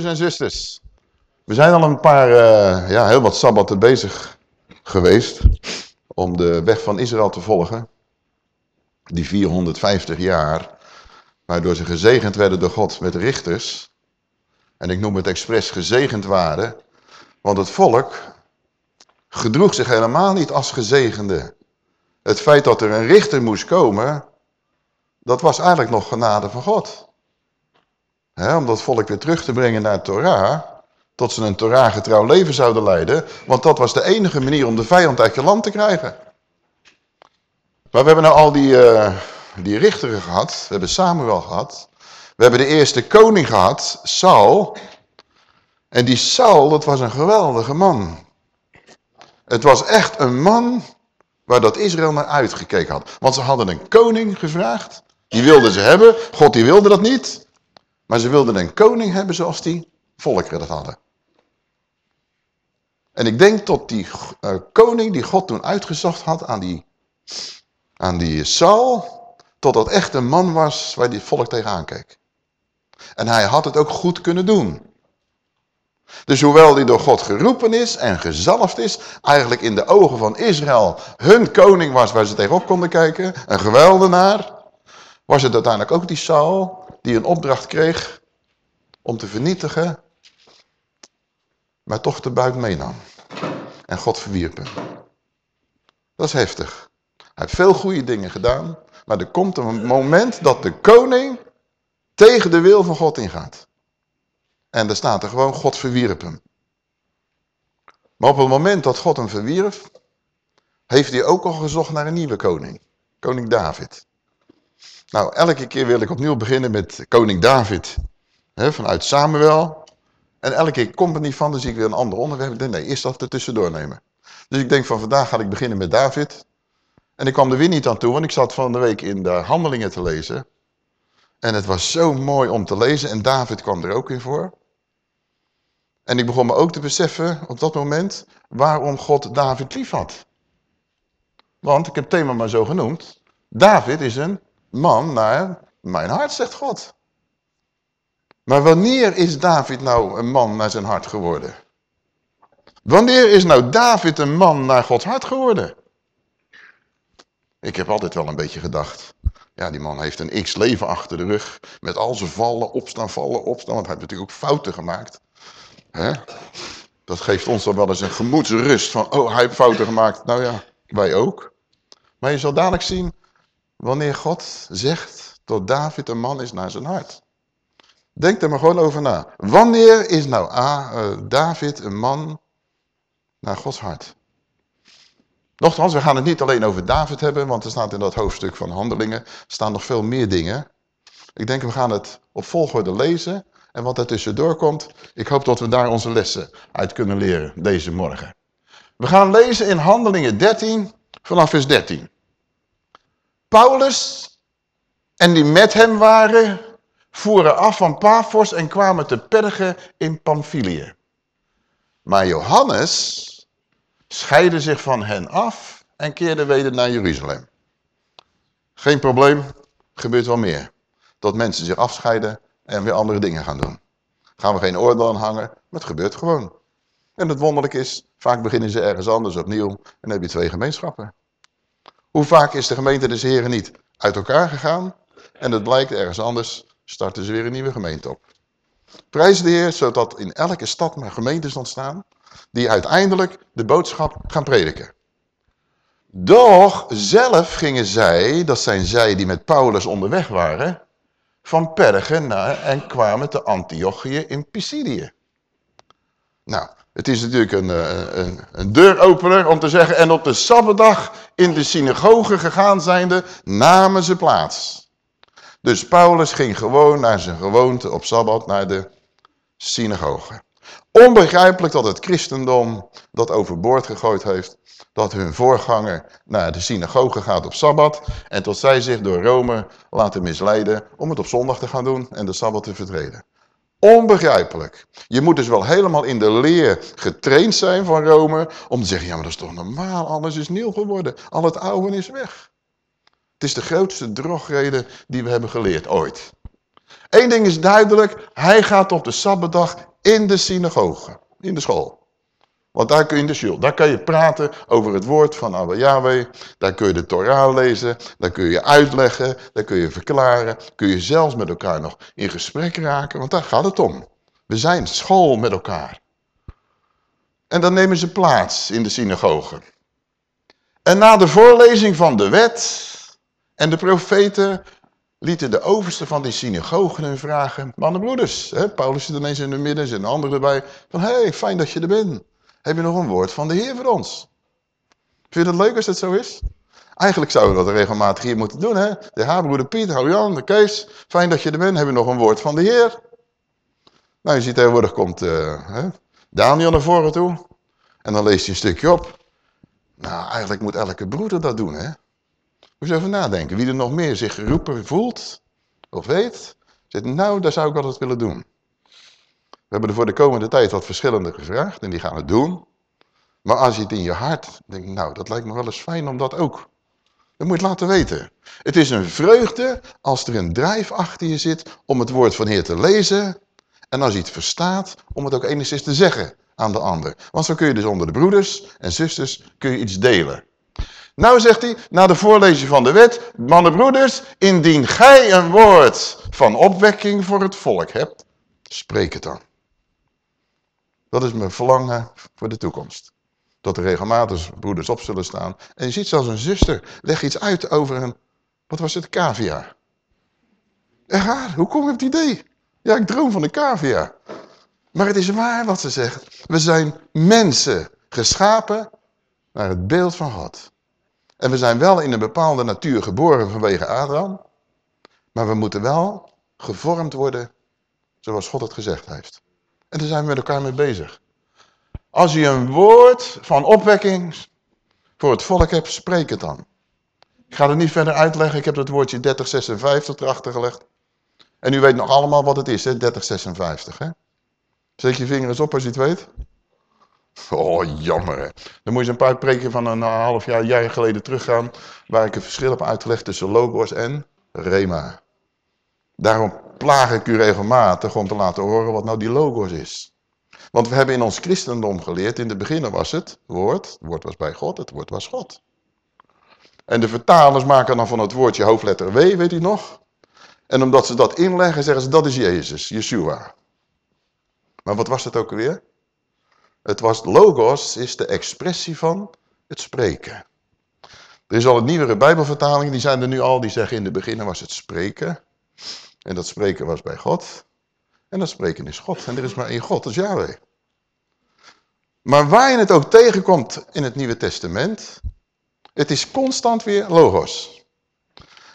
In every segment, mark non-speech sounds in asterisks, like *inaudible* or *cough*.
Broeders en zusters, we zijn al een paar, uh, ja, heel wat sabbatten bezig geweest om de weg van Israël te volgen. Die 450 jaar, waardoor ze gezegend werden door God met richters. En ik noem het expres gezegend waren, want het volk gedroeg zich helemaal niet als gezegende. Het feit dat er een richter moest komen, dat was eigenlijk nog genade van God om dat volk weer terug te brengen naar Torah. Tot ze een Torah-getrouw leven zouden leiden. Want dat was de enige manier om de vijand uit je land te krijgen. Maar we hebben nou al die, uh, die richteren gehad. We hebben Samuel gehad. We hebben de eerste koning gehad, Saul. En die Saul, dat was een geweldige man. Het was echt een man waar dat Israël naar uitgekeken had. Want ze hadden een koning gevraagd. Die wilden ze hebben. God die wilde dat niet. Maar ze wilden een koning hebben zoals die volkeren dat hadden. En ik denk tot die uh, koning die God toen uitgezocht had aan die, aan die Saul, tot dat echt een man was waar die volk tegenaan keek. En hij had het ook goed kunnen doen. Dus hoewel hij door God geroepen is en gezalfd is, eigenlijk in de ogen van Israël hun koning was waar ze tegenop konden kijken, een geweldenaar, was het uiteindelijk ook die Saul die een opdracht kreeg om te vernietigen, maar toch de buit meenam. En God verwierp hem. Dat is heftig. Hij heeft veel goede dingen gedaan, maar er komt een moment dat de koning tegen de wil van God ingaat. En er staat er gewoon, God verwierp hem. Maar op het moment dat God hem verwierf, heeft hij ook al gezocht naar een nieuwe koning. Koning David. Nou, elke keer wil ik opnieuw beginnen met koning David. Vanuit Samuel. En elke keer komt er niet van, zie ik weer een ander onderwerp. Nee, eerst dat er tussendoor nemen. Dus ik denk van vandaag ga ik beginnen met David. En ik kwam er weer niet aan toe, want ik zat van de week in de handelingen te lezen. En het was zo mooi om te lezen en David kwam er ook in voor. En ik begon me ook te beseffen op dat moment waarom God David lief had. Want, ik heb het thema maar zo genoemd, David is een man naar mijn hart, zegt God. Maar wanneer is David nou een man naar zijn hart geworden? Wanneer is nou David een man naar Gods hart geworden? Ik heb altijd wel een beetje gedacht. Ja, die man heeft een x-leven achter de rug. Met al zijn vallen, opstaan, vallen, opstaan. Want hij heeft natuurlijk ook fouten gemaakt. Hè? Dat geeft ons dan wel eens een gemoedsrust. Van, oh, hij heeft fouten gemaakt. Nou ja, wij ook. Maar je zal dadelijk zien wanneer God zegt dat David een man is naar zijn hart. Denk er maar gewoon over na. Wanneer is nou uh, David een man naar Gods hart? Nochtans, we gaan het niet alleen over David hebben, want er staat in dat hoofdstuk van handelingen, staan nog veel meer dingen. Ik denk we gaan het op volgorde lezen en wat er tussendoor komt, ik hoop dat we daar onze lessen uit kunnen leren deze morgen. We gaan lezen in handelingen 13 vanaf vers 13. Paulus en die met hem waren, voeren af van Paphos en kwamen te Perge in Pamphylië. Maar Johannes scheidde zich van hen af en keerde weder naar Jeruzalem. Geen probleem, gebeurt wel meer. Dat mensen zich afscheiden en weer andere dingen gaan doen. Gaan we geen oordeel aan hangen, maar het gebeurt gewoon. En het wonderlijk is, vaak beginnen ze ergens anders opnieuw en dan heb je twee gemeenschappen. Hoe vaak is de gemeente des Heren niet uit elkaar gegaan en het blijkt ergens anders, starten ze weer een nieuwe gemeente op. Prijs de Heer, zodat in elke stad maar gemeentes ontstaan die uiteindelijk de boodschap gaan prediken. Doch zelf gingen zij, dat zijn zij die met Paulus onderweg waren, van Perge naar en kwamen te Antiochië in Pisidië. Nou, het is natuurlijk een, eh, een, een, deuropener om te zeggen, en op de Sabbatdag in de synagoge gegaan zijnde, namen ze plaats. Dus Paulus ging gewoon naar zijn gewoonte op Sabbat naar de synagoge. Onbegrijpelijk dat het christendom dat overboord gegooid heeft, dat hun voorganger naar de synagoge gaat op Sabbat en tot zij zich door Rome laten misleiden om het op zondag te gaan doen en de Sabbat te vertreden. Onbegrijpelijk. Je moet dus wel helemaal in de leer getraind zijn van Rome om te zeggen, ja maar dat is toch normaal, alles is nieuw geworden, al het oude is weg. Het is de grootste drogreden die we hebben geleerd ooit. Eén ding is duidelijk, hij gaat op de Sabbatdag in de synagoge, in de school. Want daar kun je in de shul, daar kan je praten over het woord van Abba Yahweh. Daar kun je de Torah lezen, daar kun je uitleggen, daar kun je verklaren. Kun je zelfs met elkaar nog in gesprek raken, want daar gaat het om. We zijn school met elkaar. En dan nemen ze plaats in de synagoge. En na de voorlezing van de wet en de profeten lieten de overste van die synagogen hun vragen. Mannenbroeders, hè, Paulus zit ineens in het midden, zit een ander erbij. Van, hé, hey, fijn dat je er bent. Heb je nog een woord van de Heer voor ons? Vind je het leuk als het zo is? Eigenlijk zouden we dat regelmatig hier moeten doen, hè? De haarbroeder Piet, Jan, de Kees. Fijn dat je er bent. Heb je nog een woord van de Heer? Nou, je ziet tegenwoordig komt uh, hè, Daniel naar voren toe. En dan leest hij een stukje op. Nou, eigenlijk moet elke broeder dat doen, hè? Moet je even nadenken. Wie er nog meer zich geroepen voelt, of weet, zegt, nou, daar zou ik altijd willen doen. We hebben er voor de komende tijd wat verschillende gevraagd en die gaan het doen. Maar als je het in je hart denkt, nou, dat lijkt me wel eens fijn om dat ook. Dan moet je het laten weten. Het is een vreugde als er een drijf achter je zit om het woord van Heer te lezen. En als je het verstaat, om het ook enigszins te zeggen aan de ander. Want zo kun je dus onder de broeders en zusters kun je iets delen. Nou zegt hij, na de voorlezing van de wet, mannen broeders, indien gij een woord van opwekking voor het volk hebt, spreek het dan. Dat is mijn verlangen voor de toekomst. Dat er regelmatig broeders op zullen staan. En je ziet zelfs een zuster, leg iets uit over een, wat was het, cavia. Echt waar, hoe kom je op het idee? Ja, ik droom van een cavia. Maar het is waar wat ze zegt. We zijn mensen geschapen naar het beeld van God. En we zijn wel in een bepaalde natuur geboren vanwege Adam. Maar we moeten wel gevormd worden zoals God het gezegd heeft. En daar zijn we met elkaar mee bezig. Als je een woord van opwekking voor het volk hebt, spreek het dan. Ik ga het niet verder uitleggen. Ik heb het woordje 3056 erachter gelegd. En u weet nog allemaal wat het is, hè? 3056. Hè? Zet je vinger eens op als je het weet. Oh, jammer hè. Dan moet je een paar preken van een half jaar, jaar geleden teruggaan... waar ik het verschil heb uitgelegd tussen logos en rema. Daarom plaag ik u regelmatig om te laten horen wat nou die logos is. Want we hebben in ons christendom geleerd, in het begin was het woord, het woord was bij God, het woord was God. En de vertalers maken dan van het woordje hoofdletter W, weet u nog? En omdat ze dat inleggen, zeggen ze dat is Jezus, Yeshua. Maar wat was het ook weer? Het was logos, is de expressie van het spreken. Er is al een nieuwere bijbelvertaling, die zijn er nu al, die zeggen in het begin was het spreken. En dat spreken was bij God. En dat spreken is God. En er is maar één God, dat is Yahweh. Maar waar je het ook tegenkomt in het Nieuwe Testament, het is constant weer logos.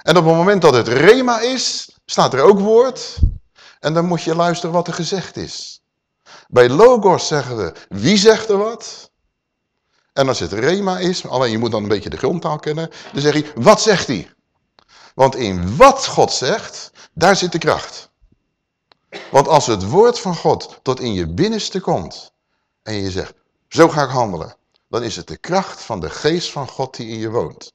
En op het moment dat het rema is, staat er ook woord. En dan moet je luisteren wat er gezegd is. Bij logos zeggen we, wie zegt er wat? En als het rema is, alleen je moet dan een beetje de grondtaal kennen, dan zeg je, wat zegt hij? Want in wat God zegt, daar zit de kracht. Want als het woord van God tot in je binnenste komt en je zegt, zo ga ik handelen, dan is het de kracht van de geest van God die in je woont.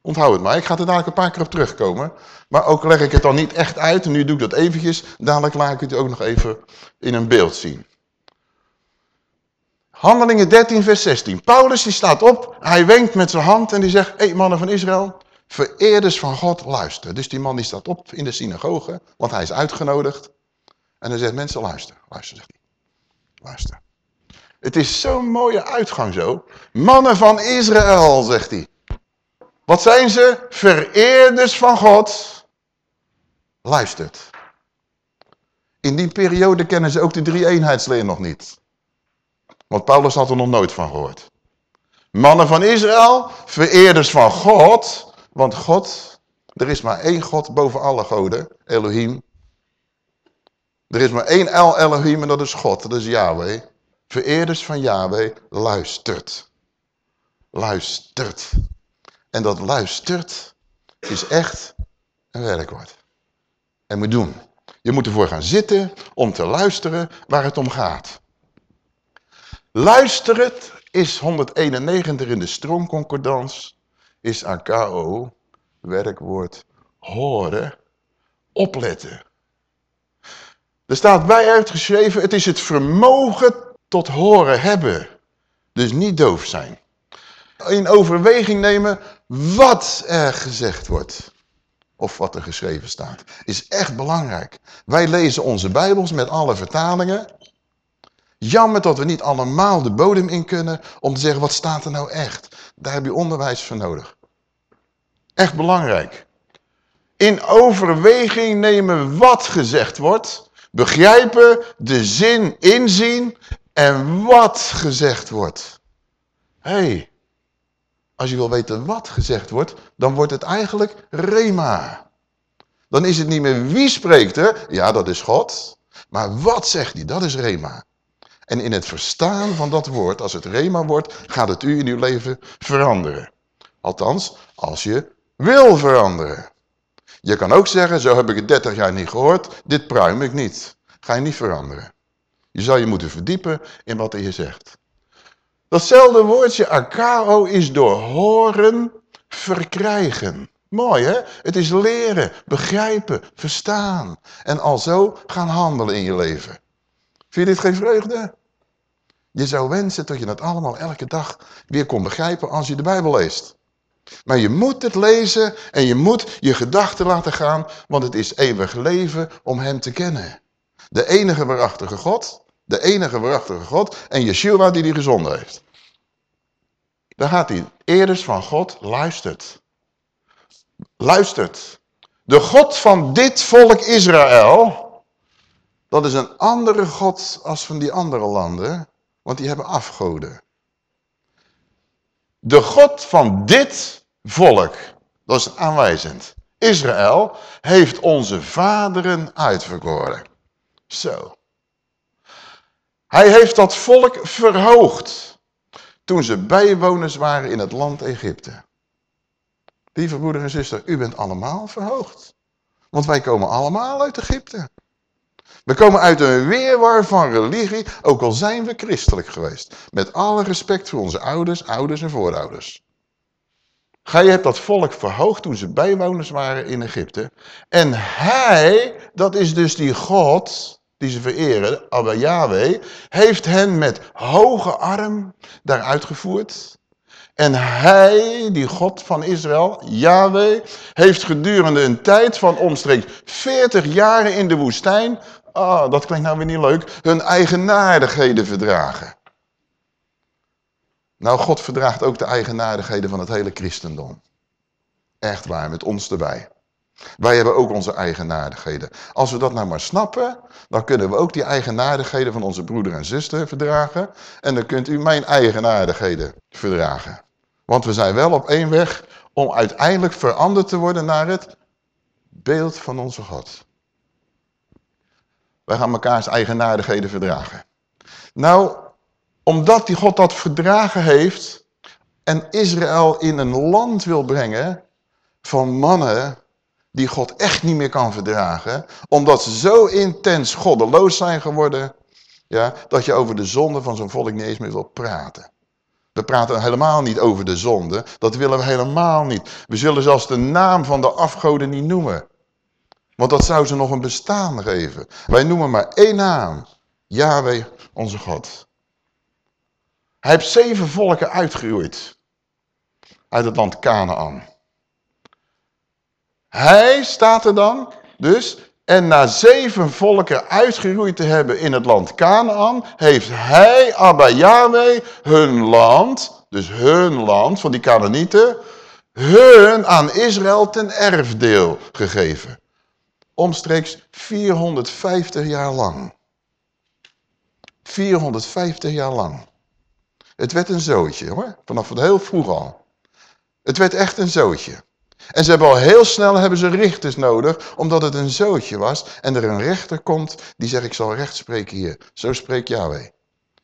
Onthoud het maar, ik ga er dadelijk een paar keer op terugkomen. Maar ook leg ik het dan niet echt uit, en nu doe ik dat eventjes. Dadelijk laat ik het ook nog even in een beeld zien. Handelingen 13 vers 16. Paulus die staat op, hij wenkt met zijn hand en die zegt, hey, mannen van Israël, vereerders van God, luister. Dus die man die staat op in de synagoge, want hij is uitgenodigd. En hij zegt, mensen luister, luister, zegt hij. Luister. Het is zo'n mooie uitgang zo. Mannen van Israël, zegt hij. Wat zijn ze? Vereerders van God. Luistert. In die periode kennen ze ook de drie-eenheidsleer nog niet. Want Paulus had er nog nooit van gehoord. Mannen van Israël, vereerders van God. Want God, er is maar één God boven alle goden, Elohim. Er is maar één El Elohim en dat is God, dat is Yahweh. Vereerders van Yahweh, luistert. Luistert. En dat luistert is echt een werkwoord. En moet doen. Je moet ervoor gaan zitten om te luisteren waar het om gaat. Luisteren is 191 in de stroomconcordans, is AKO, werkwoord horen, opletten. Er staat bij uitgeschreven, het is het vermogen tot horen hebben. Dus niet doof zijn. In overweging nemen wat er gezegd wordt. Of wat er geschreven staat. Is echt belangrijk. Wij lezen onze Bijbels met alle vertalingen. Jammer dat we niet allemaal de bodem in kunnen om te zeggen wat staat er nou echt. Daar heb je onderwijs voor nodig. Echt belangrijk. In overweging nemen wat gezegd wordt. Begrijpen, de zin inzien en wat gezegd wordt. Hé, hey, als je wil weten wat gezegd wordt, dan wordt het eigenlijk rema. Dan is het niet meer wie spreekt er, ja dat is God. Maar wat zegt hij, dat is rema. En in het verstaan van dat woord, als het rema wordt, gaat het u in uw leven veranderen. Althans, als je wil veranderen. Je kan ook zeggen, zo heb ik het 30 jaar niet gehoord, dit pruim ik niet. Ga je niet veranderen. Je zal je moeten verdiepen in wat hij zegt. Datzelfde woordje akao is door horen verkrijgen. Mooi hè? Het is leren, begrijpen, verstaan. En al zo gaan handelen in je leven. Vind je dit geen vreugde? Je zou wensen dat je dat allemaal elke dag weer kon begrijpen als je de Bijbel leest. Maar je moet het lezen en je moet je gedachten laten gaan, want het is eeuwig leven om hem te kennen. De enige waarachtige God, de enige waarachtige God en Yeshua die die gezonden heeft. Dan gaat hij eerder van God, luistert. Luistert. De God van dit volk Israël, dat is een andere God als van die andere landen, want die hebben afgoden. De God van dit volk, dat is aanwijzend. Israël heeft onze vaderen uitverkoren. Zo. Hij heeft dat volk verhoogd toen ze bijwoners waren in het land Egypte. Lieve broeder en zuster, u bent allemaal verhoogd. Want wij komen allemaal uit Egypte. We komen uit een weerwar van religie, ook al zijn we christelijk geweest. Met alle respect voor onze ouders, ouders en voorouders. Gij hebt dat volk verhoogd toen ze bijwoners waren in Egypte. En hij, dat is dus die God die ze vereren, Abba Yahweh, heeft hen met hoge arm daaruit gevoerd. En hij, die God van Israël, Yahweh, heeft gedurende een tijd van omstreeks 40 jaren in de woestijn, ah, dat klinkt nou weer niet leuk, hun eigenaardigheden verdragen. Nou, God verdraagt ook de eigenaardigheden van het hele christendom. Echt waar, met ons erbij. Wij hebben ook onze eigenaardigheden. Als we dat nou maar snappen, dan kunnen we ook die eigenaardigheden van onze broeder en zuster verdragen. En dan kunt u mijn eigenaardigheden verdragen. Want we zijn wel op één weg om uiteindelijk veranderd te worden naar het beeld van onze God. Wij gaan mekaars eigenaardigheden verdragen. Nou, omdat die God dat verdragen heeft en Israël in een land wil brengen van mannen die God echt niet meer kan verdragen, omdat ze zo intens goddeloos zijn geworden, ja, dat je over de zonde van zo'n volk niet eens meer wil praten. We praten helemaal niet over de zonde, dat willen we helemaal niet. We zullen zelfs de naam van de afgoden niet noemen. Want dat zou ze nog een bestaan geven. Wij noemen maar één naam. Yahweh, onze God. Hij heeft zeven volken uitgeroeid. Uit het land Canaan. Hij staat er dan, dus, en na zeven volken uitgeroeid te hebben in het land Canaan, heeft hij, Abba Yahweh, hun land, dus hun land van die Canaanieten, hun aan Israël ten erfdeel gegeven. Omstreeks 450 jaar lang. 450 jaar lang. Het werd een zootje hoor, vanaf heel vroeg al. Het werd echt een zootje. En ze hebben al heel snel hebben ze richters nodig, omdat het een zootje was. En er een rechter komt die zegt, ik zal recht spreken hier. Zo spreekt Yahweh.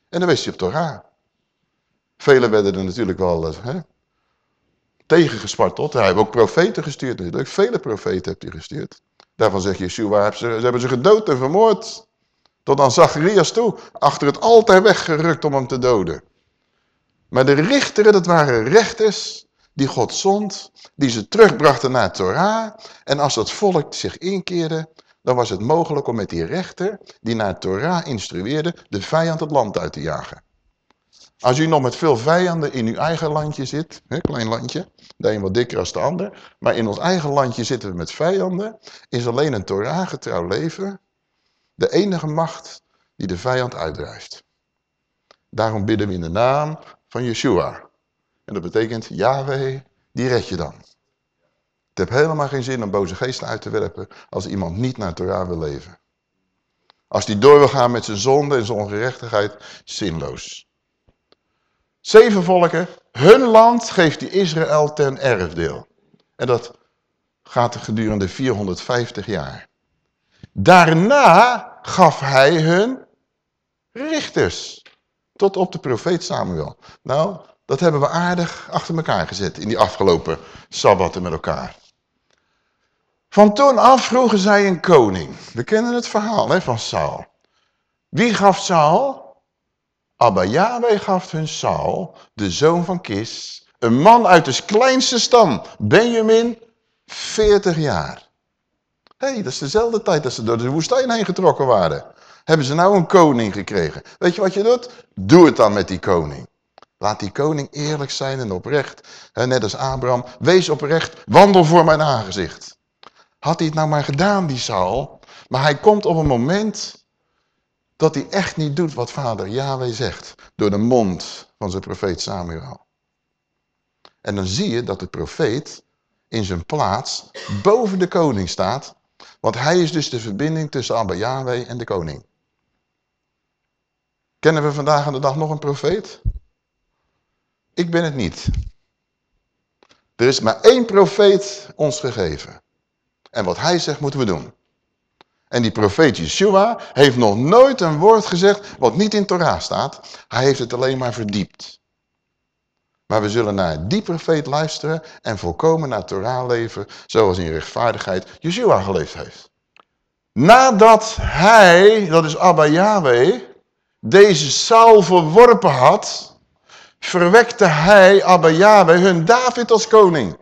En dan wist hij op Torah. Velen werden er natuurlijk wel uh, hè, tegengesparteld. Hij heeft ook profeten gestuurd natuurlijk. Vele profeten heeft hij gestuurd. Daarvan zegt Yeshua, ze, ze hebben ze gedood en vermoord. Tot aan Zacharias toe. Achter het altaar weggerukt om hem te doden. Maar de richteren, dat waren rechters die God zond, die ze terugbrachten naar Torah. En als dat volk zich inkeerde, dan was het mogelijk om met die rechter, die naar Torah instrueerde, de vijand het land uit te jagen. Als u nog met veel vijanden in uw eigen landje zit, hè, klein landje, de een wat dikker als de ander, maar in ons eigen landje zitten we met vijanden, is alleen een Torah getrouw leven de enige macht die de vijand uitdrijft. Daarom bidden we in de naam van Yeshua. En dat betekent, Yahweh, die red je dan. Het heeft helemaal geen zin om boze geesten uit te werpen als iemand niet naar Torah wil leven. Als die door wil gaan met zijn zonde en zijn ongerechtigheid, zinloos. Zeven volken, hun land geeft die Israël ten erfdeel. En dat gaat gedurende 450 jaar. Daarna gaf hij hun richters. Tot op de profeet Samuel. Nou, dat hebben we aardig achter elkaar gezet in die afgelopen sabbatten met elkaar. Van toen af vroegen zij een koning. We kennen het verhaal hè, van Saul. Wie gaf Saul? Abba Yahweh gaf hun Saul, de zoon van Kis, een man uit de kleinste stam, Benjamin, 40 jaar. Hé, hey, dat is dezelfde tijd dat ze door de woestijn heen getrokken waren. Hebben ze nou een koning gekregen? Weet je wat je doet? Doe het dan met die koning. Laat die koning eerlijk zijn en oprecht. net als Abraham. Wees oprecht. Wandel voor mijn aangezicht. Had hij het nou maar gedaan, die Saul. Maar hij komt op een moment dat hij echt niet doet wat vader Yahweh zegt. Door de mond van zijn profeet Samuel. En dan zie je dat de profeet in zijn plaats boven de koning staat. Want hij is dus de verbinding tussen Abba Yahweh en de koning. Kennen we vandaag aan de dag nog een profeet? Ik ben het niet. Er is maar één profeet ons gegeven. En wat hij zegt moeten we doen. En die profeet Yeshua heeft nog nooit een woord gezegd wat niet in Torah staat. Hij heeft het alleen maar verdiept. Maar we zullen naar die profeet luisteren en volkomen naar Torah leven, zoals in rechtvaardigheid Yeshua geleefd heeft. Nadat hij, dat is Abba Yahweh, deze Saul verworpen had, verwekte hij, Abba Yahweh, hun David als koning.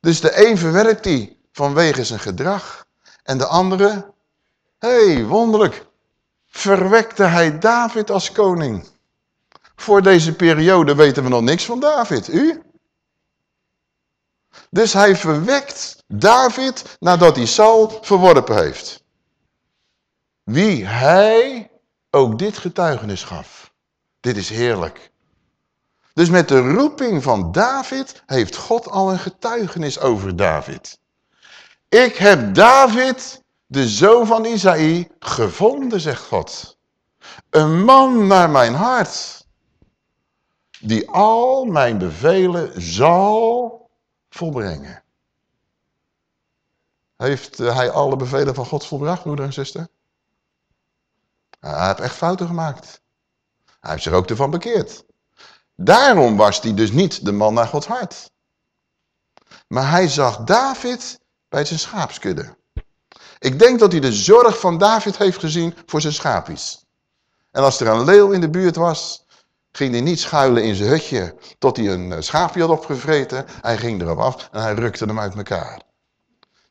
Dus de een verwerpt hij vanwege zijn gedrag en de andere, hé, hey, wonderlijk, verwekte hij David als koning. Voor deze periode weten we nog niks van David. U? Dus hij verwekt David nadat hij Saul verworpen heeft. Wie hij ook dit getuigenis gaf. Dit is heerlijk. Dus met de roeping van David heeft God al een getuigenis over David. Ik heb David, de zoon van Isaïe, gevonden, zegt God. Een man naar mijn hart die al mijn bevelen zal volbrengen. Heeft eh, hij alle bevelen van God volbracht, moeder en zuster? Hij heeft echt fouten gemaakt. Hij heeft zich ook ervan bekeerd. Daarom was hij dus niet de man naar Gods hart. Maar hij zag David bij zijn schaapskudde. Ik denk dat hij de zorg van David heeft gezien voor zijn schapies. En als er een leeuw in de buurt was, ging hij niet schuilen in zijn hutje tot hij een eh, schaapje had opgevreten. Hij ging erop af en hij rukte hem uit elkaar.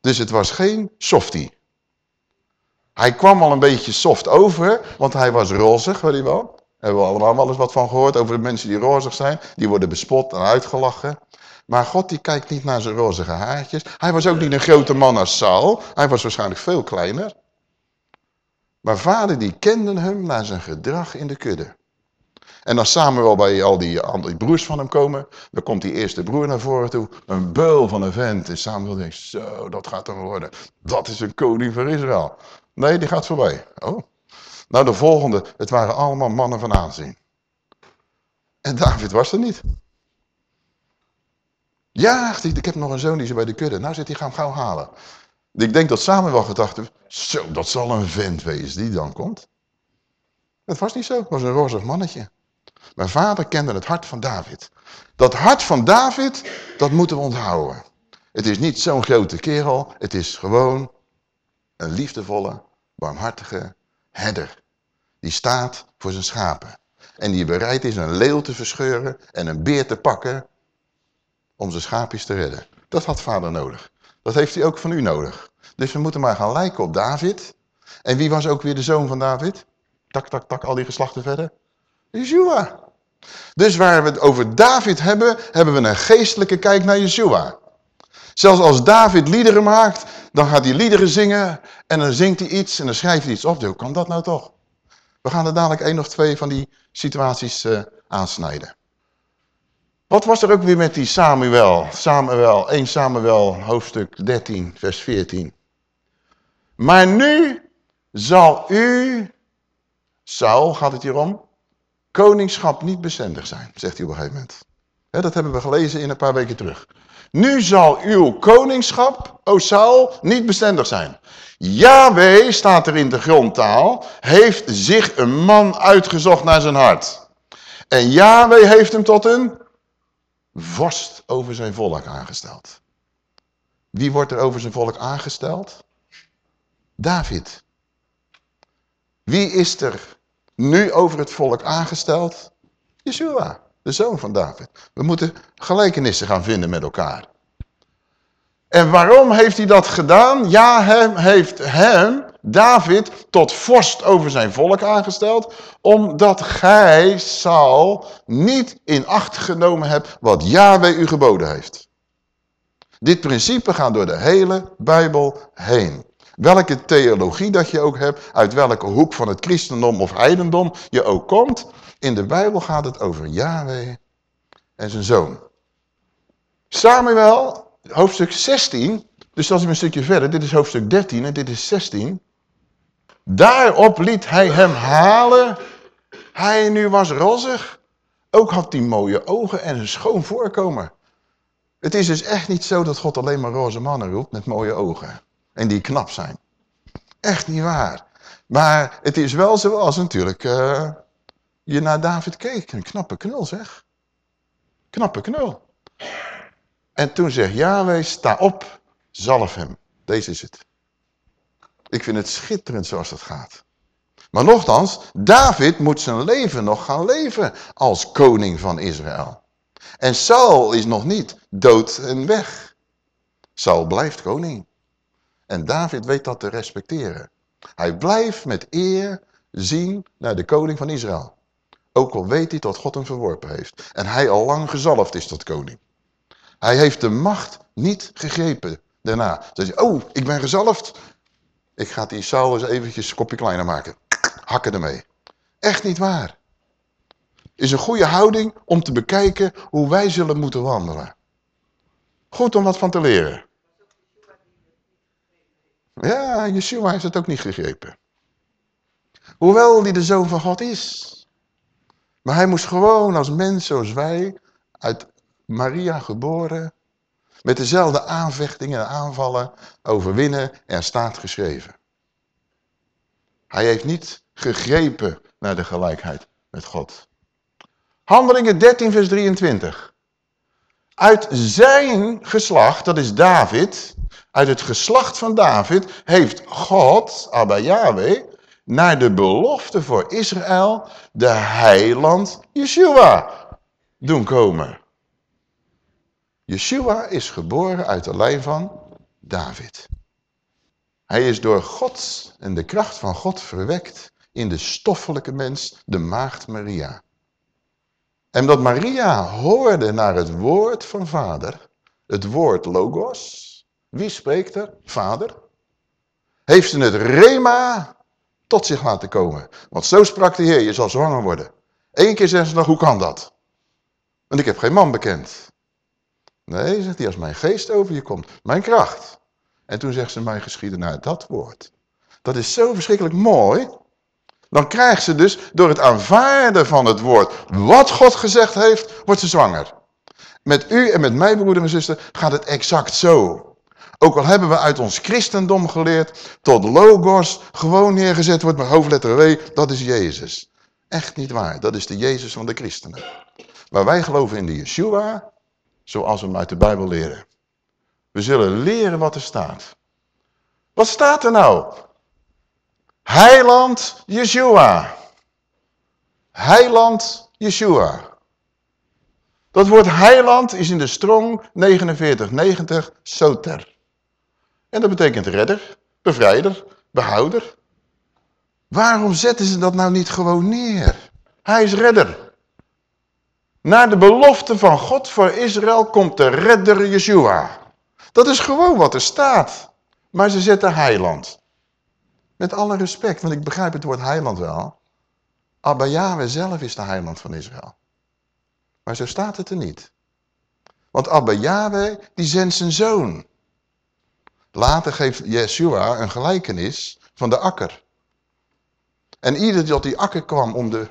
Dus het was geen softie. Hij kwam al een beetje soft over, want hij was rozig, weet je wel. Daar hebben we allemaal wel eens wat van gehoord over de mensen die rozig zijn. Die worden bespot en uitgelachen. Maar God die kijkt niet naar zijn rozige haartjes. Hij was ook niet een grote man als Saul. Hij was waarschijnlijk veel kleiner. Maar vader die kende hem naar zijn gedrag in de kudde. En als Samuel bij al die, andere broers van hem komen, dan komt die eerste broer naar voren toe. Een beul van een vent. En Samuel denkt, zo, dat gaat er worden. Dat is een koning van Israël. Nee, die gaat voorbij. Oh. Nou, de volgende, het waren allemaal mannen van aanzien. En David was er niet. Ja, ik heb nog een zoon die is bij de kudde. Nou zit hij, ga hem gauw halen. Ik denk dat Samuel gedacht heeft, zo, dat zal een vent wezen die dan komt. Het was niet zo, het was een rozig mannetje. Mijn vader kende het hart van David. Dat hart van David, dat moeten we onthouden. Het is niet zo'n grote kerel, het is gewoon een liefdevolle, barmhartige herder. Die staat voor zijn schapen. En die bereid is een leeuw te verscheuren en een beer te pakken om zijn schaapjes te redden. Dat had vader nodig. Dat heeft hij ook van u nodig. Dus we moeten maar gaan lijken op David. En wie was ook weer de zoon van David? Tak, tak, tak, al die geslachten verder. Yeshua. Dus waar we het over David hebben, hebben we een geestelijke kijk naar Yeshua. Zelfs als David liederen maakt, dan gaat hij liederen zingen en dan zingt hij iets en dan schrijft hij iets op. Hoe kan dat nou toch? We gaan er dadelijk één of twee van die situaties uh, aansnijden. Wat was er ook weer met die Samuel? Samuel, 1 Samuel, hoofdstuk 13, vers 14. Maar nu zal u, Saul gaat het hier om, koningschap niet bestendig zijn, zegt hij op een gegeven moment. dat hebben we gelezen in een paar weken terug. Nu zal uw koningschap, o Saul, niet bestendig zijn. Yahweh, staat er in de grondtaal, heeft zich een man uitgezocht naar zijn hart. En Yahweh heeft hem tot een vorst over zijn volk aangesteld. Wie wordt er over zijn volk aangesteld? David. Wie is er nu over het volk aangesteld? Yeshua, de zoon van David. We moeten gelijkenissen gaan vinden met elkaar. En waarom heeft hij dat gedaan? Ja, hem heeft hem, David, tot vorst over zijn volk aangesteld. Omdat gij, Saul, niet in acht genomen hebt wat Yahweh u geboden heeft. Dit principe gaat door de hele Bijbel heen. Welke theologie dat je ook hebt, uit welke hoek van het christendom of heidendom je ook komt. In de Bijbel gaat het over Yahweh en zijn zoon. Samuel, hoofdstuk 16, dus dat is een stukje verder, dit is hoofdstuk 13 en dit is 16. Daarop liet hij hem halen. Hij nu was rozig. Ook had hij mooie ogen en een schoon voorkomen. Het is dus echt niet zo dat God alleen maar roze mannen roept met mooie ogen. En die knap zijn. Echt niet waar. Maar het is wel zoals natuurlijk uh, je naar David keek. Een knappe knul zeg. Knappe knul. En toen zegt Yahweh, sta op, zalf hem. Deze is het. Ik vind het schitterend zoals dat gaat. Maar nogthans, David moet zijn leven nog gaan leven als koning van Israël. En Saul is nog niet dood en weg. Saul blijft koning. En David weet dat te respecteren. Hij blijft met eer zien naar de koning van Israël. Ook al weet hij dat God hem verworpen heeft. En hij al lang gezalfd is tot koning. Hij heeft de macht niet gegrepen daarna. Ze hij, oh, ik ben gezalfd. Ik ga die Saul eens eventjes een kopje kleiner maken. Hakken ermee. Echt niet waar. Is een goede houding om te bekijken hoe wij zullen moeten wandelen. Goed om wat van te leren. Ja, Yeshua heeft het ook niet gegrepen. Hoewel hij de zoon van God is. Maar hij moest gewoon als mens zoals wij, uit Maria geboren, met dezelfde aanvechtingen en aanvallen overwinnen. Er staat geschreven. Hij heeft niet gegrepen naar de gelijkheid met God. Handelingen 13 vers 23. Uit zijn geslacht, dat is David, uit het geslacht van David heeft God, Abba Yahweh, naar de belofte voor Israël de heiland Yeshua doen komen. Yeshua is geboren uit de lijn van David. Hij is door God en de kracht van God verwekt in de stoffelijke mens, de maagd Maria. En dat Maria hoorde naar het woord van vader, het woord logos, wie spreekt er? Vader. Heeft ze het rema tot zich laten komen. Want zo sprak de Heer, je zal zwanger worden. Eén keer zeggen ze nog, hoe kan dat? Want ik heb geen man bekend. Nee, zegt hij, als mijn geest over je komt, mijn kracht. En toen zegt ze, mijn geschieden naar dat woord. Dat is zo verschrikkelijk mooi. Dan krijgt ze dus door het aanvaarden van het woord, wat God gezegd heeft, wordt ze zwanger. Met u en met mijn broeder en zuster gaat het exact zo. Ook al hebben we uit ons christendom geleerd tot logos gewoon neergezet wordt met hoofdletter W, dat is Jezus. Echt niet waar, dat is de Jezus van de christenen. Maar wij geloven in de Yeshua, zoals we hem uit de Bijbel leren. We zullen leren wat er staat. Wat staat er nou? Heiland Yeshua. Heiland Yeshua. Dat woord heiland is in de Strong 4990 soter. En dat betekent redder, bevrijder, behouder. Waarom zetten ze dat nou niet gewoon neer? Hij is redder. Naar de belofte van God voor Israël komt de redder Yeshua. Dat is gewoon wat er staat. Maar ze zetten heiland. Met alle respect, want ik begrijp het woord heiland wel. Abba Yahweh zelf is de heiland van Israël. Maar zo staat het er niet. Want Abba Yahweh, die zendt zijn zoon. Later geeft Yeshua een gelijkenis van de akker. En ieder die op die akker kwam om de,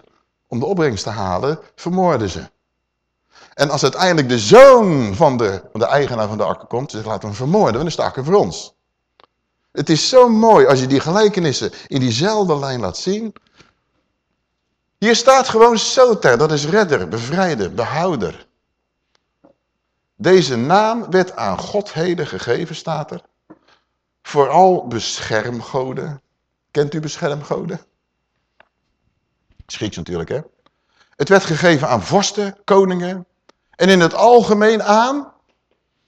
om de opbrengst te halen, vermoorden ze. En als uiteindelijk de zoon van de, de eigenaar van de akker komt, zegt laten we hem vermoorden, dan is de akker voor ons. Het is zo mooi als je die gelijkenissen in diezelfde lijn laat zien. Hier staat gewoon soter, dat is redder, bevrijder, behouder. Deze naam werd aan godheden gegeven, staat er. Vooral beschermgoden. Kent u beschermgoden? Schiks natuurlijk, hè? Het werd gegeven aan vorsten, koningen en in het algemeen aan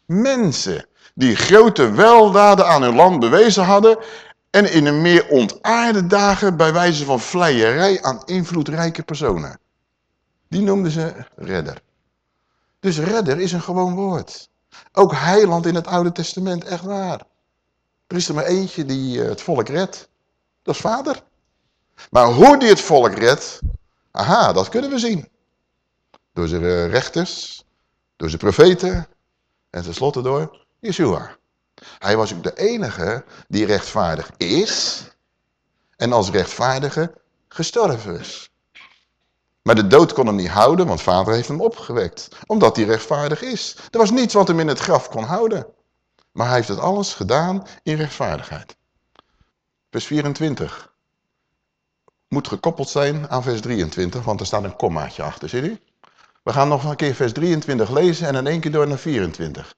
mensen die grote weldaden aan hun land bewezen hadden en in een meer ontaarde dagen bij wijze van vleierij aan invloedrijke personen. Die noemden ze redder. Dus redder is een gewoon woord. Ook heiland in het Oude Testament, echt waar. Er is er maar eentje die eh, het volk redt. Dat is vader. Maar hoe die het volk redt, aha, dat kunnen we zien. Door zijn eh, rechters, door zijn profeten en tenslotte door Yeshua. Hij was ook de enige die rechtvaardig is en als rechtvaardige gestorven is. Maar de dood kon hem niet houden, want vader heeft hem opgewekt. Omdat hij rechtvaardig is. Er was niets wat hem in het graf kon houden. Maar hij heeft het alles gedaan in rechtvaardigheid. Vers 24 moet gekoppeld zijn aan vers 23, want er staat een kommaatje achter, zie je? We gaan nog een keer vers 23 lezen en in één keer door naar 24.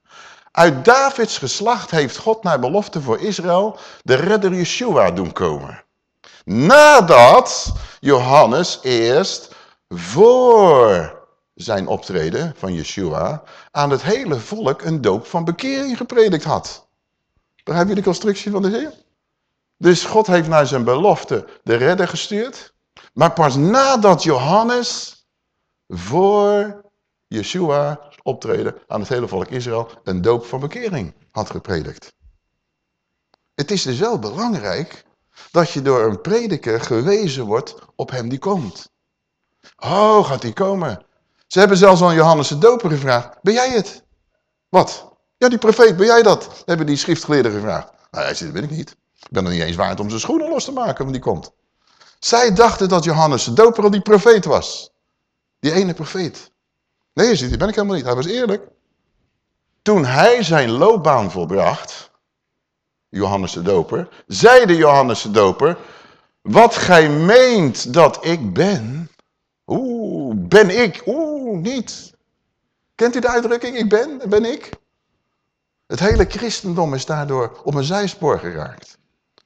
Uit Davids geslacht heeft God naar belofte voor Israël de redder Yeshua doen komen. Nadat Johannes eerst voor zijn optreden van Yeshua aan het hele volk een doop van bekering gepredikt had. Begrijp je de constructie van de Heer? Dus God heeft naar zijn belofte de redder gestuurd. Maar pas nadat Johannes voor Yeshua optreden aan het hele volk Israël een doop van bekering had gepredikt. Het is dus wel belangrijk dat je door een prediker gewezen wordt op hem die komt. Oh, gaat hij komen? Ze hebben zelfs aan Johannes de Doper gevraagd. Ben jij het? Wat? Ja, die profeet, ben jij dat? Hebben die schriftgeleerden gevraagd. Nou, hij zei, dat ben ik niet. Ik ben er niet eens waard om zijn schoenen los te maken, want die komt. Zij dachten dat Johannes de Doper al die profeet was. Die ene profeet. Nee, die ben ik helemaal niet. Hij was eerlijk. Toen hij zijn loopbaan volbracht, Johannes de Doper, zeide Johannes de Doper, wat gij meent dat ik ben, oeh, ben ik, oeh, niet. Kent u de uitdrukking, ik ben, ben ik? Het hele christendom is daardoor op een zijspoor geraakt.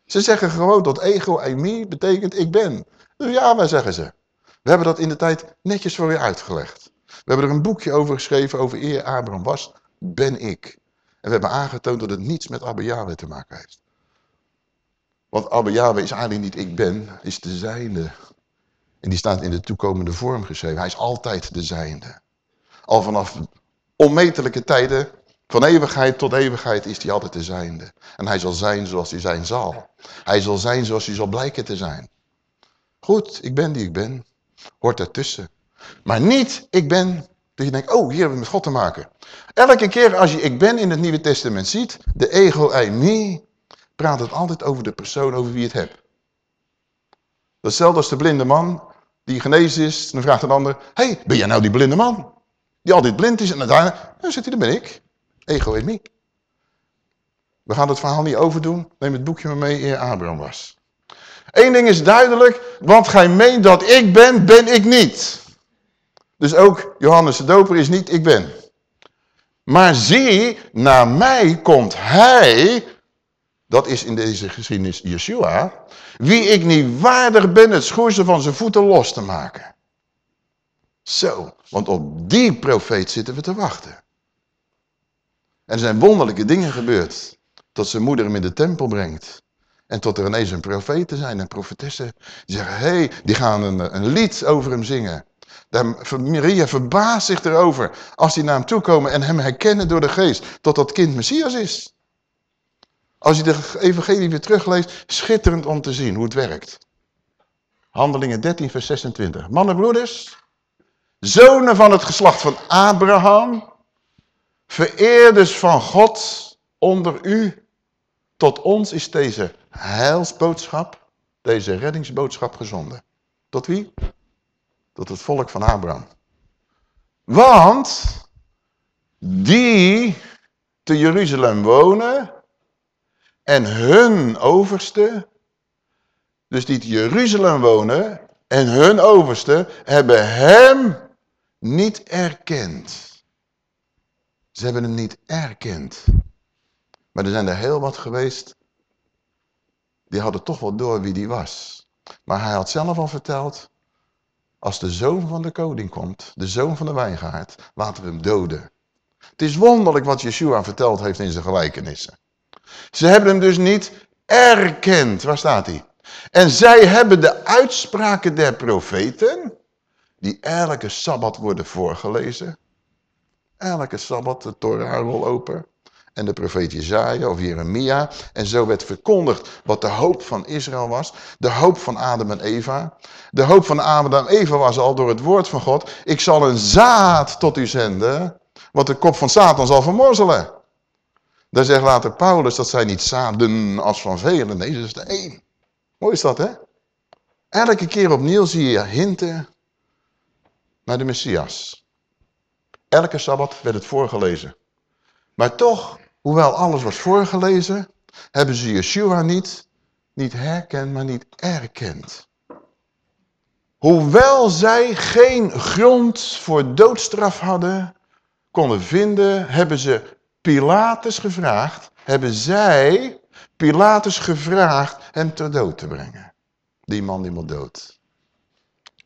Ze zeggen gewoon dat ego eimi betekent ik ben. Ja, maar zeggen ze. We hebben dat in de tijd netjes voor u uitgelegd. We hebben er een boekje over geschreven over eer Abraham was, ben ik. En we hebben aangetoond dat het niets met Abba Yahweh te maken heeft. Want Abba Yahweh is eigenlijk niet ik ben, is de zijnde. En die staat in de toekomende vorm geschreven. Hij is altijd de zijnde. Al vanaf onmetelijke tijden, van eeuwigheid tot eeuwigheid, is hij altijd de zijnde. En hij zal zijn zoals hij zijn zal. Hij zal zijn zoals hij zal blijken te zijn. Goed, ik ben die ik ben. Hoort ertussen. Maar niet, ik ben, dat je denkt, oh, hier hebben we met God te maken. Elke keer als je ik ben in het Nieuwe Testament ziet, de ego I me, praat het altijd over de persoon over wie het hebt. Hetzelfde als de blinde man die genezen is, dan vraagt een ander, hey, ben jij nou die blinde man? Die altijd blind is en uiteindelijk, dan zit hij, dan ben ik. Ego I me. We gaan het verhaal niet overdoen, neem het boekje maar mee eer Abraham was. Eén ding is duidelijk, want gij meent dat ik ben, ben ik niet. Dus ook Johannes de Doper is niet ik ben. Maar zie, naar mij komt hij, dat is in deze geschiedenis Yeshua, wie ik niet waardig ben het schoeisel van zijn voeten los te maken. Zo, want op die profeet zitten we te wachten. En er zijn wonderlijke dingen gebeurd. Tot zijn moeder hem in de tempel brengt. En tot er ineens een profeten zijn en profetessen. Die zeggen, hé, hey, die gaan een, een lied over hem zingen. Maria verbaast zich erover als die naar hem toe komen en hem herkennen door de geest. Tot dat kind Messias is. Als je de evangelie weer terugleest, schitterend om te zien hoe het werkt. Handelingen 13 vers 26. Mannen broeders, zonen van het geslacht van Abraham, vereerders van God onder u, tot ons is deze heilsboodschap, deze reddingsboodschap gezonden. Tot wie? Tot het volk van Abraham. Want die te Jeruzalem wonen en hun overste, dus die te Jeruzalem wonen en hun overste, hebben hem niet erkend. Ze hebben hem niet erkend. Maar er zijn er heel wat geweest, die hadden toch wel door wie die was. Maar hij had zelf al verteld, als de zoon van de koning komt, de zoon van de wijngaard, laten we hem doden. Het is wonderlijk wat Yeshua verteld heeft in zijn gelijkenissen. Ze hebben hem dus niet erkend. Waar staat hij? En zij hebben de uitspraken der profeten, die elke Sabbat worden voorgelezen. Elke Sabbat de Torah rol open. En de profeet Jezaja of Jeremia. En zo werd verkondigd wat de hoop van Israël was. De hoop van Adam en Eva. De hoop van Adam en Eva was al door het woord van God. Ik zal een zaad tot u zenden. Wat de kop van Satan zal vermorzelen. Daar zegt later Paulus, dat zijn niet zaden als van velen. Nee, dat is de één. Mooi is dat, hè? Elke keer opnieuw zie je hinten naar de Messias. Elke Sabbat werd het voorgelezen. Maar toch, hoewel alles was voorgelezen, hebben ze Yeshua niet, niet herkend, maar niet erkend. Hoewel zij geen grond voor doodstraf hadden, konden vinden, hebben ze Pilatus gevraagd, hebben zij Pilatus gevraagd hem ter dood te brengen. Die man die moet dood.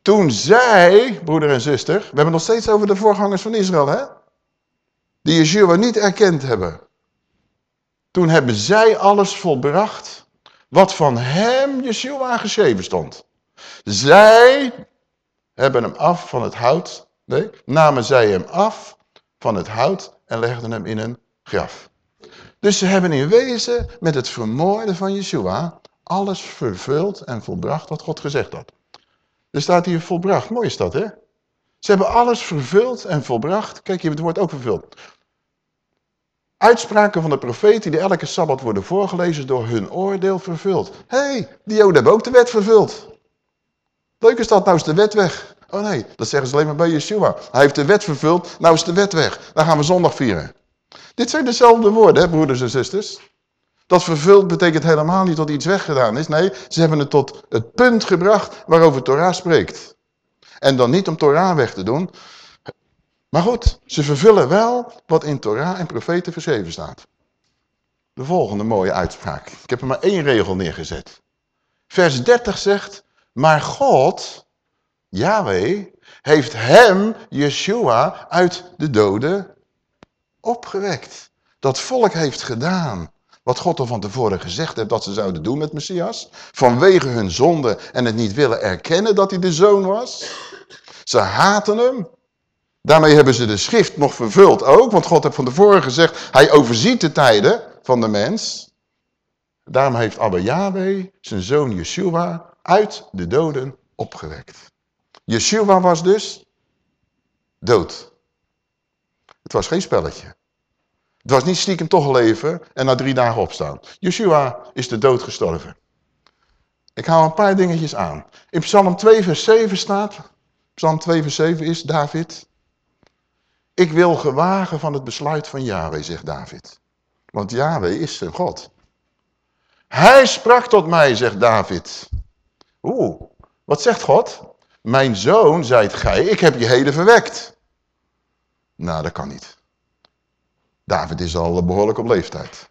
Toen zij, broeder en zuster, we hebben nog steeds over de voorgangers van Israël, hè? Die Yeshua niet erkend hebben. Toen hebben zij alles volbracht wat van hem, Yeshua, geschreven stond. Zij hebben hem af van het hout, nee, namen zij hem af van het hout en legden hem in een graf. Dus ze hebben in wezen met het vermoorden van Yeshua alles vervuld en volbracht wat God gezegd had. Er staat hier volbracht. Mooi is dat, hè? Ze hebben alles vervuld en volbracht. Kijk, hier het woord ook vervuld. Uitspraken van de profeten die elke Sabbat worden voorgelezen door hun oordeel vervuld. Hé, hey, die Joden hebben ook de wet vervuld. Leuk is dat, nou is de wet weg. Oh nee, dat zeggen ze alleen maar bij Yeshua. Hij heeft de wet vervuld, nou is de wet weg. Dan gaan we zondag vieren. Dit zijn dezelfde woorden, hè, broeders en zusters. Dat vervuld betekent helemaal niet dat iets weggedaan is. Nee, ze hebben het tot het punt gebracht waarover Torah spreekt. En dan niet om Torah weg te doen. Maar goed, ze vervullen wel wat in Torah en profeten geschreven staat. De volgende mooie uitspraak. Ik heb er maar één regel neergezet. Vers 30 zegt, maar God, Yahweh, heeft hem, Yeshua, uit de doden opgewekt. Dat volk heeft gedaan wat God al van tevoren gezegd heeft dat ze zouden doen met Messias. Vanwege hun zonde en het niet willen erkennen dat hij de zoon was. Ze haten hem. Daarmee hebben ze de schrift nog vervuld ook. Want God heeft van tevoren gezegd, hij overziet de tijden van de mens. Daarom heeft Abba Yahweh zijn zoon Yeshua uit de doden opgewekt. Yeshua was dus dood. Het was geen spelletje. Het was niet stiekem toch leven en na drie dagen opstaan. Yeshua is de dood gestorven. Ik haal een paar dingetjes aan. In Psalm 2 vers 7 staat, Psalm 2 vers 7 is David. Ik wil gewagen van het besluit van Yahweh, zegt David. Want Yahweh is zijn God. Hij sprak tot mij, zegt David. Oeh, wat zegt God? Mijn zoon, zijt gij, ik heb je heden verwekt. Nou, dat kan niet. David is al behoorlijk op leeftijd.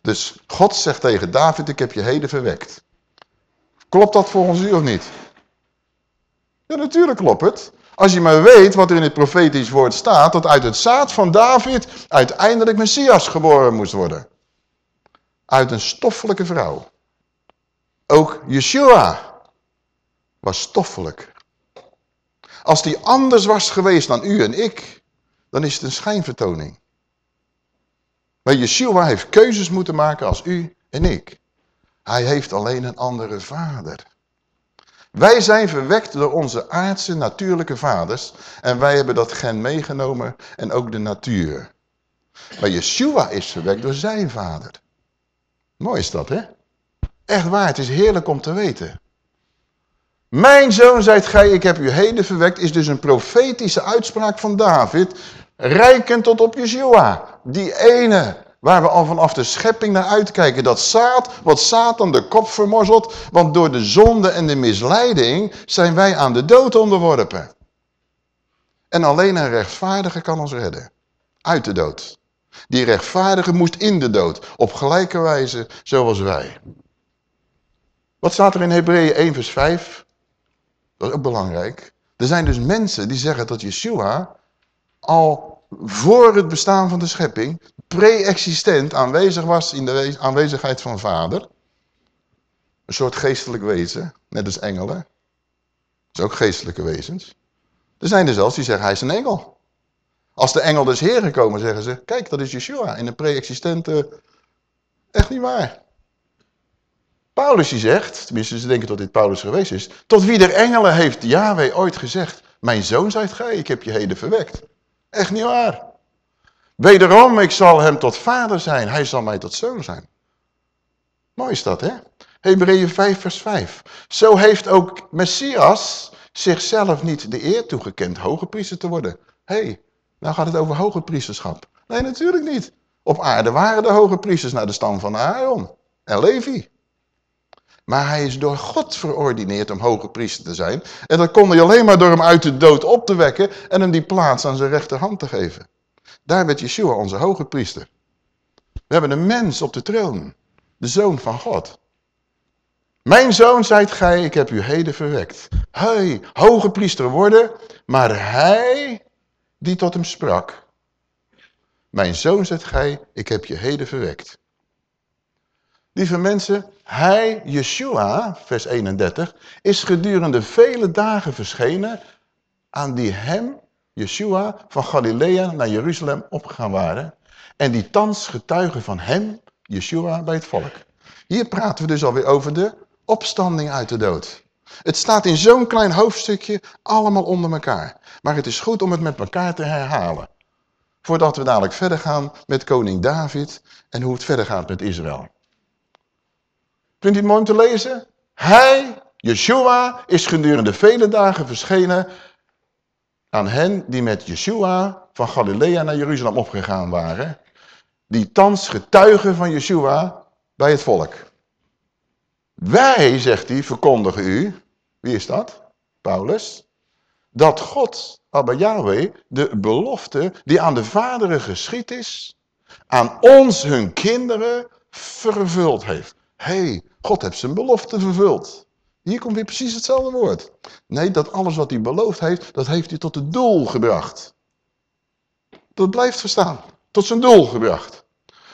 Dus God zegt tegen David, ik heb je heden verwekt. Klopt dat volgens u of niet? Ja, natuurlijk klopt het. Als je maar weet wat er in het profetisch woord staat, dat uit het zaad van David uiteindelijk Messias geboren moest worden. Uit een stoffelijke vrouw. Ook Yeshua was stoffelijk. Als die anders was geweest dan u en ik, dan is het een schijnvertoning. Maar Yeshua heeft keuzes moeten maken als u en ik. Hij heeft alleen een andere vader. Wij zijn verwekt door onze aardse natuurlijke vaders. En wij hebben dat gen meegenomen en ook de natuur. Maar Yeshua is verwekt door zijn vader. Mooi is dat, hè? Echt waar, het is heerlijk om te weten. Mijn zoon, zijt gij, ik heb u heden verwekt, is dus een profetische uitspraak van David, rijkend tot op Yeshua. Die ene Waar we al vanaf de schepping naar uitkijken. Dat zaad wat Satan de kop vermorzelt. Want door de zonde en de misleiding zijn wij aan de dood onderworpen. En alleen een rechtvaardige kan ons redden. Uit de dood. Die rechtvaardige moest in de dood. Op gelijke wijze zoals wij. Wat staat er in Hebreeën 1 vers 5? Dat is ook belangrijk. Er zijn dus mensen die zeggen dat Yeshua al voor het bestaan van de schepping pre-existent aanwezig was in de aanwezigheid van vader. Een soort geestelijk wezen, net als engelen. Dat is ook geestelijke wezens. Er zijn er zelfs die zeggen hij is een engel. Als de engel dus heren komen zeggen ze, kijk dat is Yeshua in een pre-existente, echt niet waar. Paulus die zegt, tenminste ze denken dat dit Paulus geweest is, tot wie der engelen heeft Yahweh ooit gezegd, mijn zoon zijt gij, ik heb je heden verwekt. Echt niet waar. Wederom, ik zal hem tot vader zijn. Hij zal mij tot zoon zijn. Mooi is dat, hè? Hebreeën 5 vers 5. Zo heeft ook Messias zichzelf niet de eer toegekend hoge priester te worden. Hé, hey, nou gaat het over hoge priesterschap. Nee, natuurlijk niet. Op aarde waren de hoge priesters naar de stam van Aaron en Levi. Maar hij is door God verordineerd om hoge priester te zijn. En dat kon hij alleen maar door hem uit de dood op te wekken en hem die plaats aan zijn rechterhand te geven. Daar werd Yeshua onze hoge priester. We hebben een mens op de troon. De zoon van God. Mijn zoon, zijt gij, ik heb u heden verwekt. Hij, hoge priester worden, maar hij die tot hem sprak. Mijn zoon, zijt gij, ik heb je heden verwekt. Lieve mensen, hij, Yeshua, vers 31, is gedurende vele dagen verschenen aan die hem, Yeshua, van Galilea naar Jeruzalem opgegaan waren. En die thans getuigen van hem, Yeshua, bij het volk. Hier praten we dus alweer over de opstanding uit de dood. Het staat in zo'n klein hoofdstukje allemaal onder elkaar. Maar het is goed om het met elkaar te herhalen. Voordat we dadelijk verder gaan met koning David en hoe het verder gaat met Israël. Vindt u het mooi om te lezen? Hij, Yeshua, is gedurende vele dagen verschenen aan hen die met Yeshua van Galilea naar Jeruzalem opgegaan waren. Die thans getuigen van Yeshua bij het volk. Wij, zegt hij, verkondigen u, wie is dat? Paulus. Dat God, Abba Yahweh, de belofte die aan de vaderen geschied is, aan ons, hun kinderen, vervuld heeft. hey, God heeft zijn belofte vervuld. Hier komt weer precies hetzelfde woord. Nee, dat alles wat hij beloofd heeft, dat heeft hij tot het doel gebracht. Dat blijft verstaan. Tot zijn doel gebracht.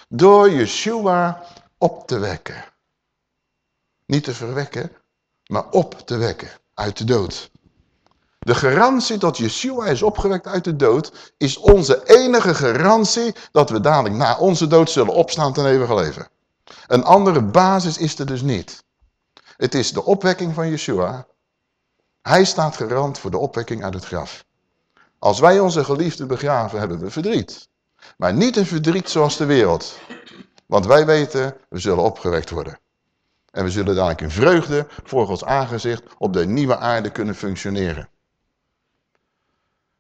Door Yeshua op te wekken. Niet te verwekken, maar op te wekken uit de dood. De garantie dat Yeshua is opgewekt uit de dood, is onze enige garantie dat we dadelijk na onze dood zullen opstaan ten eeuwige leven. Een andere basis is er dus niet. Het is de opwekking van Yeshua. Hij staat garant voor de opwekking uit het graf. Als wij onze geliefde begraven, hebben we verdriet. Maar niet een verdriet zoals de wereld. Want wij weten, we zullen opgewekt worden. En we zullen dadelijk in vreugde voor Gods aangezicht op de nieuwe aarde kunnen functioneren.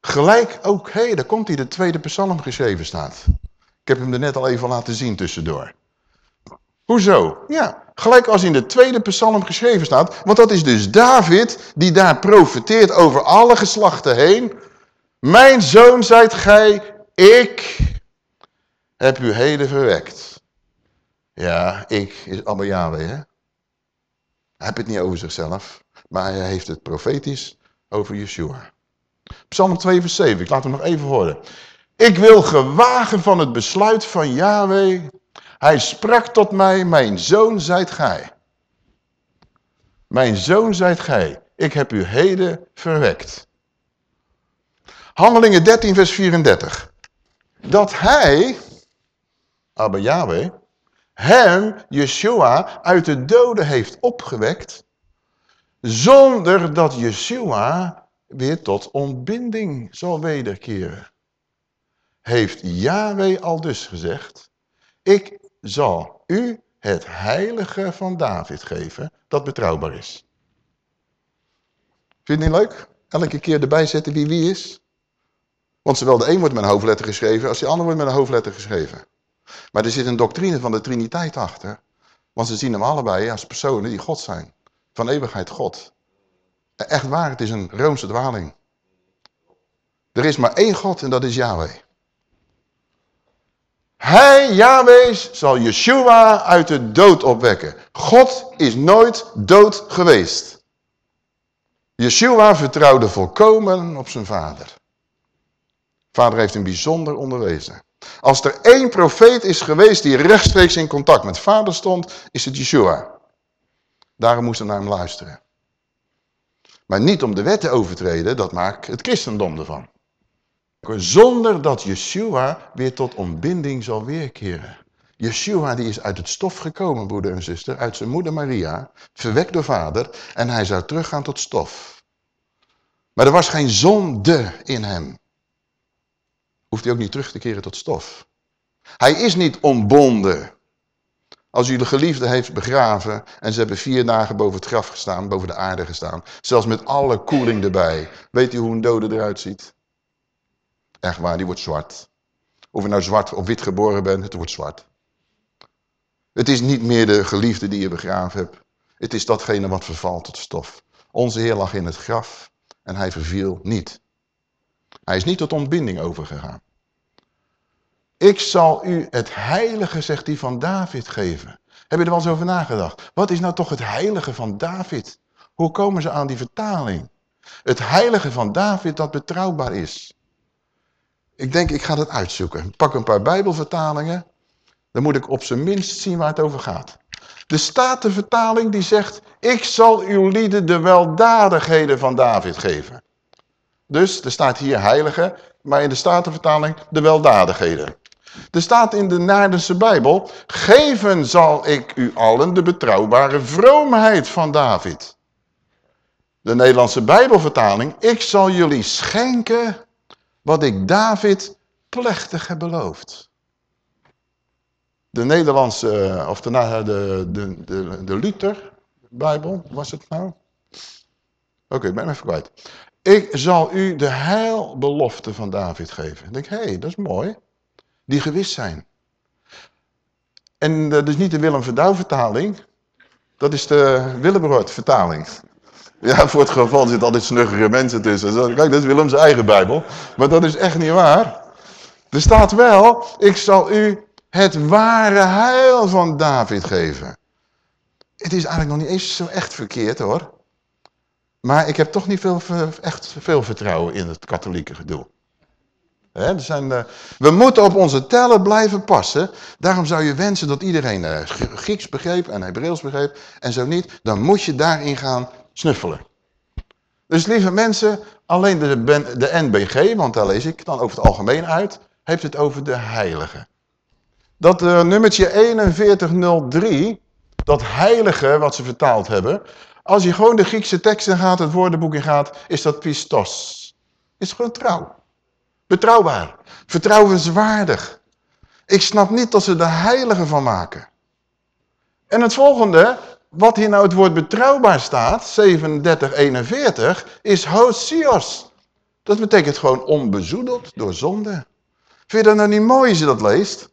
Gelijk ook, hé, daar komt hij de tweede psalm geschreven staat. Ik heb hem er net al even laten zien tussendoor. Hoezo? Ja, gelijk als in de tweede psalm geschreven staat. Want dat is dus David die daar profeteert over alle geslachten heen. Mijn zoon zijt gij, ik heb u heden verwekt. Ja, ik is Abba Yahweh, hè? Hij heeft het niet over zichzelf, maar hij heeft het profetisch over Yeshua. Psalm 2 vers 7, ik laat hem nog even horen. Ik wil gewagen van het besluit van Yahweh. Hij sprak tot mij, mijn zoon zijt gij. Mijn zoon zijt gij. Ik heb u heden verwekt. Handelingen 13 vers 34. Dat hij, Abba Yahweh, hem, Yeshua, uit de doden heeft opgewekt, zonder dat Yeshua weer tot ontbinding zal wederkeren. Heeft Yahweh al dus gezegd, ik zal u het heilige van David geven, dat betrouwbaar is. Vind je het niet leuk? Elke keer erbij zetten wie wie is. Want zowel de een wordt met een hoofdletter geschreven als de ander wordt met een hoofdletter geschreven. Maar er zit een doctrine van de Triniteit achter. Want ze zien hem allebei als personen die God zijn. Van eeuwigheid God. Echt waar, het is een Roomse dwaling. Er is maar één God en dat is Yahweh. Hij, Yahweh, zal Yeshua uit de dood opwekken. God is nooit dood geweest. Yeshua vertrouwde volkomen op zijn vader. Vader heeft hem bijzonder onderwezen. Als er één profeet is geweest die rechtstreeks in contact met vader stond, is het Yeshua. Daarom moesten naar hem luisteren. Maar niet om de wet te overtreden, dat maakt het christendom ervan. Zonder dat Yeshua weer tot ontbinding zal weerkeren. Yeshua die is uit het stof gekomen, broeder en zuster, uit zijn moeder Maria, verwekt door vader, en hij zou teruggaan tot stof. Maar er was geen zonde in hem hoeft hij ook niet terug te keren tot stof. Hij is niet ontbonden. Als u de geliefde heeft begraven en ze hebben vier dagen boven het graf gestaan, boven de aarde gestaan, zelfs met alle koeling erbij. Weet u hoe een dode eruit ziet? Echt waar, die wordt zwart. Of je nou zwart of wit geboren bent, het wordt zwart. Het is niet meer de geliefde die je begraven hebt. Het is datgene wat vervalt tot stof. Onze Heer lag in het graf en hij verviel niet. Hij is niet tot ontbinding overgegaan. Ik zal u het heilige, zegt hij, van David geven. Heb je er wel eens over nagedacht? Wat is nou toch het heilige van David? Hoe komen ze aan die vertaling? Het heilige van David dat betrouwbaar is. Ik denk, ik ga dat uitzoeken. Pak een paar bijbelvertalingen. Dan moet ik op zijn minst zien waar het over gaat. De Statenvertaling die zegt, ik zal uw lieden de weldadigheden van David geven. Dus er staat hier heilige, maar in de Statenvertaling de weldadigheden. Er staat in de Naardense Bijbel, geven zal ik u allen de betrouwbare vroomheid van David. De Nederlandse Bijbelvertaling, ik zal jullie schenken wat ik David plechtig heb beloofd. De Nederlandse, of de, de, de, de, de Luther Bijbel, was het nou? Oké, ik ben even kwijt. Ik zal u de heilbelofte van David geven. Ik denk, hé, hey, dat is mooi. Die gewis zijn. En dat is niet de Willem Verdouw vertaling. Dat is de Willebrood vertaling. Ja, voor het geval zitten altijd snuggere mensen tussen. Kijk, dat is Willems eigen Bijbel. Maar dat is echt niet waar. Er staat wel, ik zal u het ware heil van David geven. Het is eigenlijk nog niet eens zo echt verkeerd hoor. Maar ik heb toch niet veel, echt veel vertrouwen in het katholieke gedoe. er zijn, uh, we moeten op onze tellen blijven passen. Daarom zou je wensen dat iedereen uh, Grieks begreep en Hebreeuws begreep. En zo niet, dan moet je daarin gaan snuffelen. Dus lieve mensen, alleen de, de NBG, want daar lees ik dan over het algemeen uit, heeft het over de heilige. Dat uh, nummertje 4103, dat heilige wat ze vertaald hebben, als je gewoon de Griekse teksten gaat, het woordenboek in gaat, is dat pistos. Is gewoon trouw. Betrouwbaar. Vertrouwenswaardig. Ik snap niet dat ze de heilige van maken. En het volgende, wat hier nou het woord betrouwbaar staat, 3741, is hosios. Dat betekent gewoon onbezoedeld door zonde. Vind je dat nou niet mooi als je dat leest?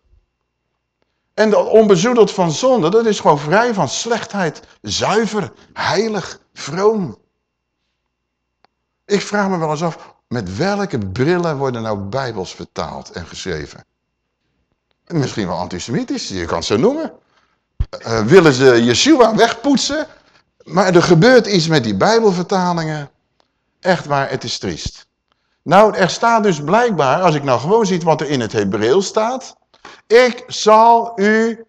En onbezoedeld van zonde, dat is gewoon vrij van slechtheid. Zuiver, heilig, vroom. Ik vraag me wel eens af, met welke brillen worden nou bijbels vertaald en geschreven? Misschien wel antisemitisch, je kan het zo noemen. Uh, willen ze Yeshua wegpoetsen? Maar er gebeurt iets met die bijbelvertalingen. Echt waar, het is triest. Nou, er staat dus blijkbaar, als ik nou gewoon zie wat er in het Hebreeuws staat. Ik zal u,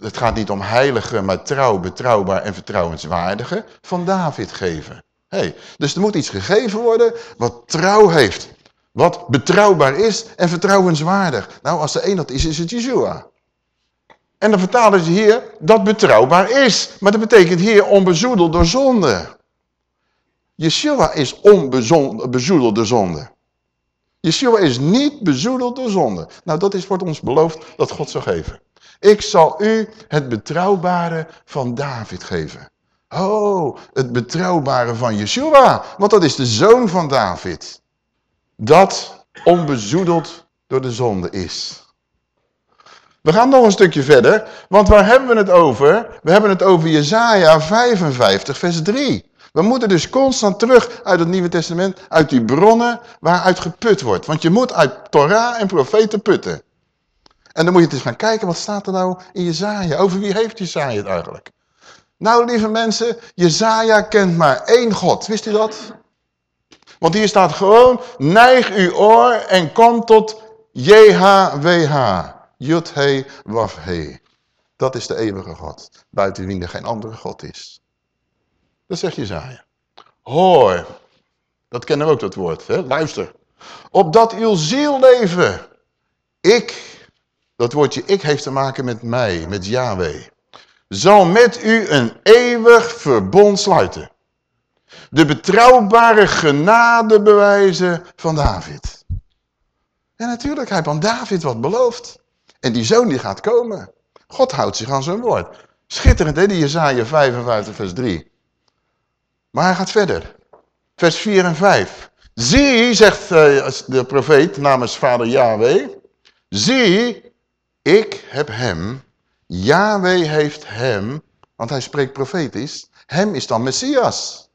het gaat niet om heilige, maar trouw, betrouwbaar en vertrouwenswaardige, van David geven. Hey, dus er moet iets gegeven worden wat trouw heeft. Wat betrouwbaar is en vertrouwenswaardig. Nou, als er één dat is, is het Yeshua. En dan vertalen ze hier dat betrouwbaar is. Maar dat betekent hier onbezoedeld door zonde. Yeshua is onbezoedeld door zonde. Yeshua is niet bezoedeld door zonde. Nou, dat is wordt ons beloofd dat God zou geven. Ik zal u het betrouwbare van David geven. Oh, het betrouwbare van Yeshua. Want dat is de zoon van David. Dat onbezoedeld door de zonde is. We gaan nog een stukje verder, want waar hebben we het over? We hebben het over Jezaja 55 vers 3. We moeten dus constant terug uit het Nieuwe Testament, uit die bronnen waaruit geput wordt. Want je moet uit Torah en profeten putten. En dan moet je eens gaan kijken, wat staat er nou in Jezaja? Over wie heeft Jezaja het eigenlijk? Nou, lieve mensen, Jezaja kent maar één God. Wist u dat? Want hier staat gewoon, neig uw oor en kom tot JHWH. Jut-He, Waf-He. Dat is de eeuwige God, buiten wie er geen andere God is. Dat zegt Jezaja. Hoor, dat kennen we ook dat woord, hè? luister. Opdat uw ziel leven. Ik, dat woordje ik heeft te maken met mij, met Yahweh. Zal met u een eeuwig verbond sluiten. De betrouwbare genadebewijzen van David. En natuurlijk, hij heeft aan David wat beloofd. En die zoon die gaat komen. God houdt zich aan zijn woord. Schitterend hè, die Jezaja 55 vers 3. Maar hij gaat verder. Vers 4 en 5. Zie, zegt uh, de profeet namens vader Yahweh. Zie, ik heb hem. Yahweh heeft hem. Want hij spreekt profetisch. Hem is dan Messias.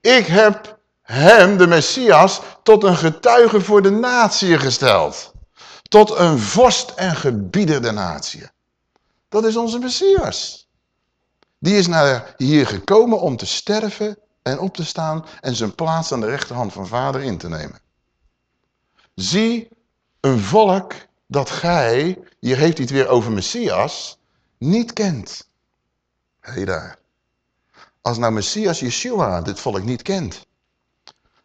Ik heb hem, de Messias, tot een getuige voor de natie gesteld. Tot een vorst en gebieder der natie. Dat is onze Messias. Die is naar hier gekomen om te sterven en op te staan en zijn plaats aan de rechterhand van vader in te nemen. Zie een volk dat gij, hier heeft hij het weer over Messias, niet kent. Hé hey daar. Als nou Messias Yeshua dit volk niet kent,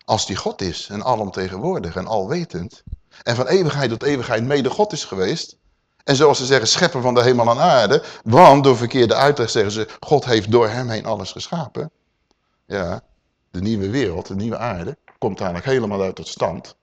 als die God is en alomtegenwoordig en alwetend, en van eeuwigheid tot eeuwigheid mede God is geweest, en zoals ze zeggen, schepper van de hemel en aarde. Want door verkeerde uitleg zeggen ze, God heeft door hem heen alles geschapen. Ja, de nieuwe wereld, de nieuwe aarde, komt eigenlijk helemaal uit tot stand.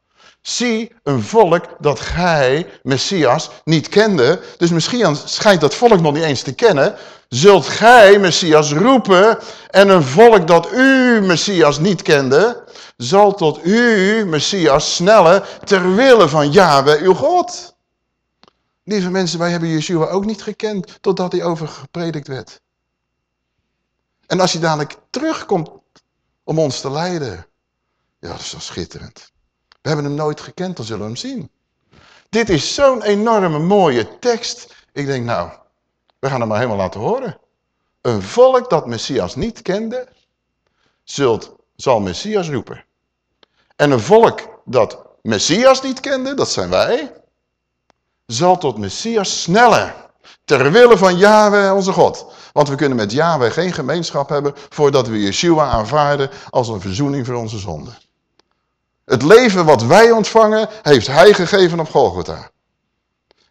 Zie een volk dat gij, Messias, niet kende. Dus misschien schijnt dat volk nog niet eens te kennen. Zult gij, Messias, roepen en een volk dat u, Messias, niet kende, zal tot u, Messias, snellen ter wille van Yahweh, uw God. Lieve mensen, wij hebben Yeshua ook niet gekend totdat hij over gepredikt werd. En als hij dadelijk terugkomt om ons te leiden, ja, dat is wel schitterend. We hebben hem nooit gekend, dan zullen we hem zien. Dit is zo'n enorme mooie tekst. Ik denk, nou, we gaan hem maar helemaal laten horen. Een volk dat Messias niet kende, zult, zal Messias roepen. En een volk dat Messias niet kende, dat zijn wij, zal tot Messias snellen. Ter wille van Yahweh onze God. Want we kunnen met Yahweh geen gemeenschap hebben voordat we Yeshua aanvaarden als een verzoening voor onze zonden. Het leven wat wij ontvangen, heeft hij gegeven op Golgotha.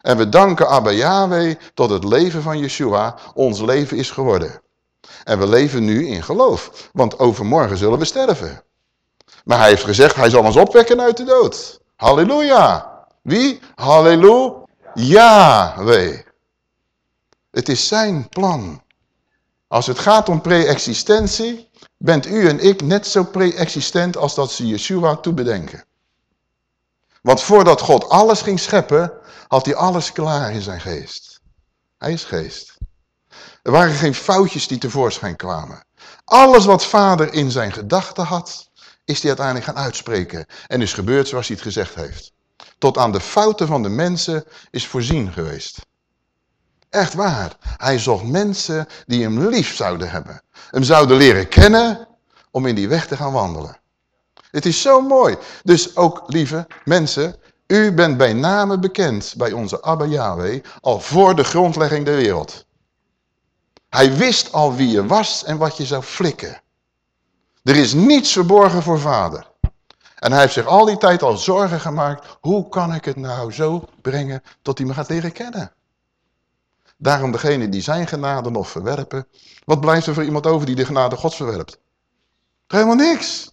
En we danken Abba Yahweh tot het leven van Yeshua ons leven is geworden. En we leven nu in geloof, want overmorgen zullen we sterven. Maar hij heeft gezegd, hij zal ons opwekken uit de dood. Halleluja. Wie? Halleluja. Het is zijn plan. Als het gaat om pre-existentie, bent u en ik net zo pre-existent als dat ze Yeshua toe bedenken. Want voordat God alles ging scheppen, had hij alles klaar in zijn geest. Hij is geest. Er waren geen foutjes die tevoorschijn kwamen. Alles wat vader in zijn gedachten had, is hij uiteindelijk gaan uitspreken. En is gebeurd zoals hij het gezegd heeft. Tot aan de fouten van de mensen is voorzien geweest. Echt waar. Hij zocht mensen die hem lief zouden hebben. Hem zouden leren kennen om in die weg te gaan wandelen. Het is zo mooi. Dus ook, lieve mensen, u bent bij name bekend bij onze Abba Yahweh al voor de grondlegging der wereld. Hij wist al wie je was en wat je zou flikken. Er is niets verborgen voor vader. En hij heeft zich al die tijd al zorgen gemaakt. Hoe kan ik het nou zo brengen tot hij me gaat leren kennen? Daarom degene die zijn genade nog verwerpen. Wat blijft er voor iemand over die de genade gods verwerpt? Helemaal niks.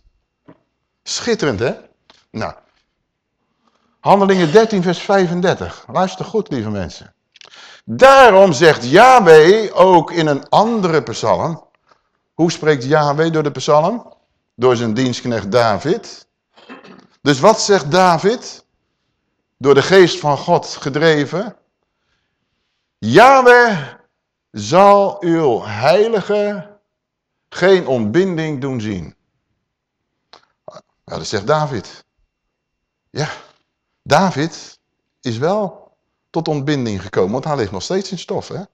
Schitterend, hè? Nou, Handelingen 13, vers 35. Luister goed, lieve mensen. Daarom zegt Yahweh ook in een andere psalm. Hoe spreekt Yahweh door de psalm? Door zijn dienstknecht David. Dus wat zegt David? Door de geest van God gedreven. Yahweh zal uw heilige geen ontbinding doen zien. Ja, dat zegt David. Ja, David is wel tot ontbinding gekomen, want hij ligt nog steeds in stof. Hè? Hij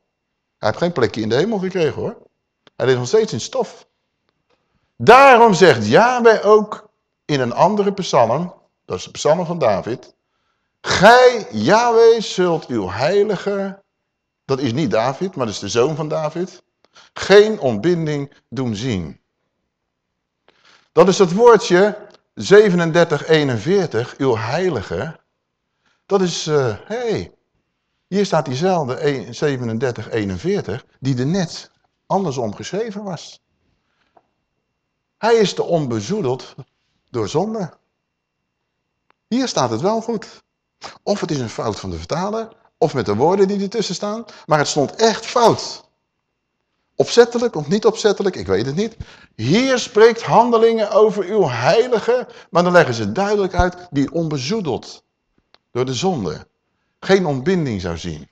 heeft geen plekje in de hemel gekregen hoor. Hij ligt nog steeds in stof. Daarom zegt Yahweh ook in een andere psalm, dat is de psalm van David. Gij, Yahweh, zult uw heilige, dat is niet David, maar dat is de zoon van David, geen ontbinding doen zien. Dat is het woordje 3741, uw heilige. Dat is, hé, uh, hey, hier staat diezelfde 3741 die er net andersom geschreven was. Hij is te onbezoedeld door zonde. Hier staat het wel goed. Of het is een fout van de vertaler, of met de woorden die ertussen staan. Maar het stond echt fout. Opzettelijk of niet opzettelijk, ik weet het niet. Hier spreekt handelingen over uw heilige, maar dan leggen ze duidelijk uit, die onbezoedeld door de zonde. Geen ontbinding zou zien.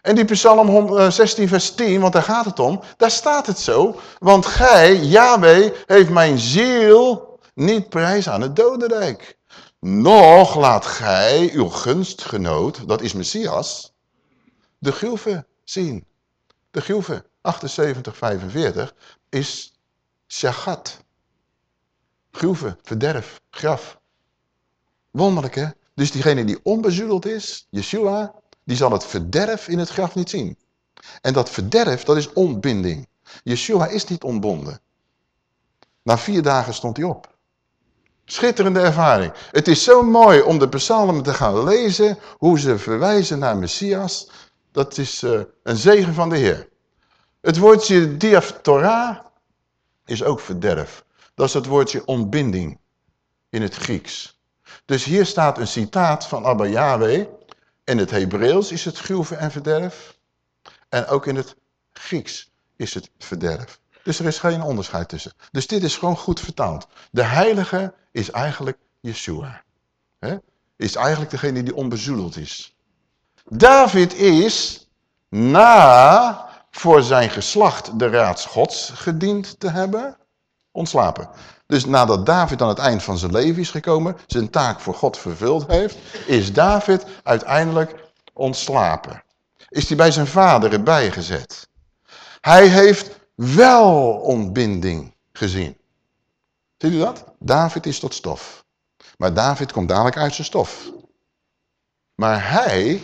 En die psalm 16 vers 10, want daar gaat het om, daar staat het zo. Want gij, Yahweh, heeft mijn ziel niet prijs aan het dodenrijk. Nog laat gij uw gunstgenoot, dat is Messias, de gruwe zien. De gruwe, 78, 45, is shagat. Gruwe, verderf, graf. Wonderlijk hè? Dus diegene die onbezoedeld is, Yeshua, die zal het verderf in het graf niet zien. En dat verderf, dat is ontbinding. Yeshua is niet ontbonden. Na vier dagen stond hij op. Schitterende ervaring. Het is zo mooi om de psalmen te gaan lezen, hoe ze verwijzen naar Messias. Dat is uh, een zegen van de Heer. Het woordje diaptorah is ook verderf. Dat is het woordje ontbinding in het Grieks. Dus hier staat een citaat van Abba Yahweh. In het Hebreeuws is het gruwen en verderf. En ook in het Grieks is het verderf. Dus er is geen onderscheid tussen. Dus dit is gewoon goed vertaald. De heilige is eigenlijk Yeshua. He? Is eigenlijk degene die onbezoedeld is. David is na voor zijn geslacht de raads gods gediend te hebben, ontslapen. Dus nadat David aan het eind van zijn leven is gekomen, zijn taak voor God vervuld heeft, is David uiteindelijk ontslapen. Is hij bij zijn vader erbij gezet. Hij heeft wel ontbinding gezien. Ziet u dat? David is tot stof. Maar David komt dadelijk uit zijn stof. Maar hij,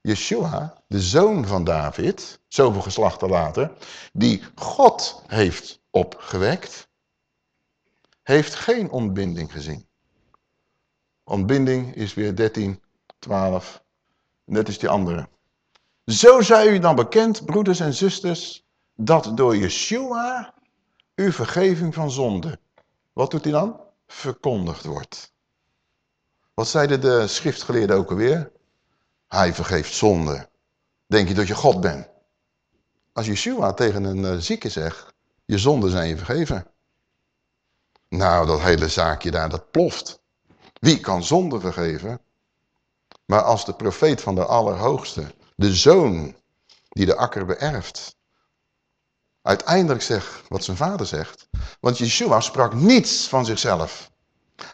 Yeshua, de zoon van David, zoveel geslachten later, die God heeft opgewekt, heeft geen ontbinding gezien. Ontbinding is weer 13, 12, net is die andere. Zo zij u dan bekend, broeders en zusters, dat door Yeshua uw vergeving van zonde, wat doet hij dan? Verkondigd wordt. Wat zeiden de schriftgeleerden ook alweer? Hij vergeeft zonde. Denk je dat je God bent? Als Yeshua tegen een uh, zieke zegt, je zonden zijn je vergeven. Nou, dat hele zaakje daar, dat ploft. Wie kan zonde vergeven? Maar als de profeet van de Allerhoogste, de zoon die de akker beërft, uiteindelijk zegt wat zijn vader zegt. Want Yeshua sprak niets van zichzelf.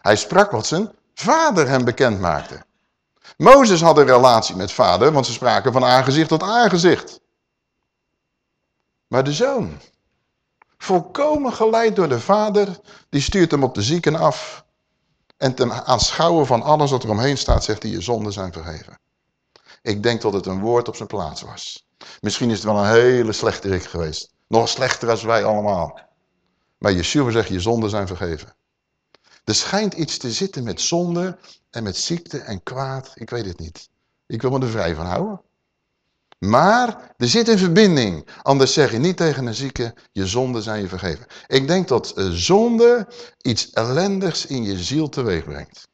Hij sprak wat zijn vader hem bekend maakte. Mozes had een relatie met vader, want ze spraken van aangezicht tot aangezicht. Maar de zoon, Volkomen geleid door de vader. Die stuurt hem op de zieken af. En ten aanschouwen van alles wat er omheen staat, zegt hij, je zonden zijn vergeven. Ik denk dat het een woord op zijn plaats was. Misschien is het wel een hele slechte rik geweest. Nog slechter als wij allemaal. Maar Yeshua zegt, je zonden zijn vergeven. Er schijnt iets te zitten met zonde en met ziekte en kwaad. Ik weet het niet. Ik wil me er vrij van houden. Maar er zit een verbinding. Anders zeg je niet tegen een zieke, je zonden zijn je vergeven. Ik denk dat eh, zonde iets ellendigs in je ziel teweeg brengt.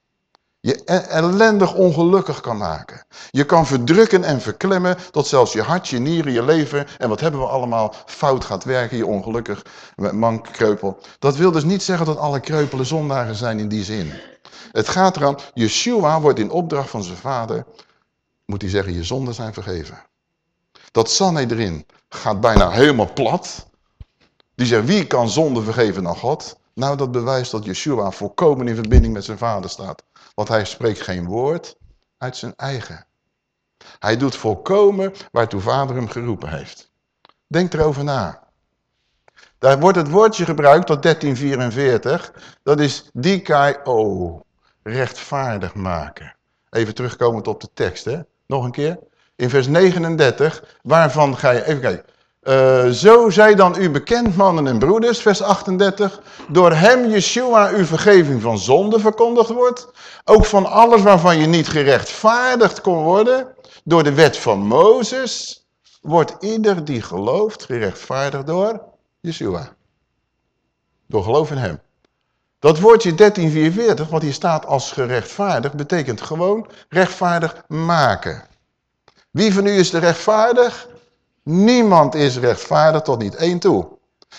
Je e-, ellendig ongelukkig kan maken. Je kan verdrukken en verklemmen tot zelfs je hart, je nieren, je lever en wat hebben we allemaal fout gaat werken, je ongelukkig man, kreupel. Dat wil dus niet zeggen dat alle kreupelen zondaren zijn in die zin. Het gaat eraan, Yeshua wordt in opdracht van zijn vader, moet hij zeggen, je zonden zijn vergeven. Dat Sanhedrin gaat bijna helemaal plat. Die zegt, wie kan zonde vergeven dan God? Nou, dat bewijst dat Yeshua volkomen in verbinding met zijn vader staat. Want hij spreekt geen woord uit zijn eigen. Hij doet volkomen waartoe vader hem geroepen heeft. Denk erover na. Daar wordt het woordje gebruikt tot 1344. Dat is o, rechtvaardig maken. Even terugkomend op de tekst, hè? Nog een keer in vers 39, waarvan ga je, even kijken. Uh, zo zij dan u bekend, mannen en broeders, vers 38, door hem, Yeshua, uw vergeving van zonde verkondigd wordt. Ook van alles waarvan je niet gerechtvaardigd kon worden, door de wet van Mozes, wordt ieder die gelooft gerechtvaardigd door Yeshua. Door geloof in hem. Dat woordje 1344, wat hier staat als gerechtvaardigd, betekent gewoon rechtvaardig maken. Wie van u is er rechtvaardig? Niemand is rechtvaardig tot niet één toe.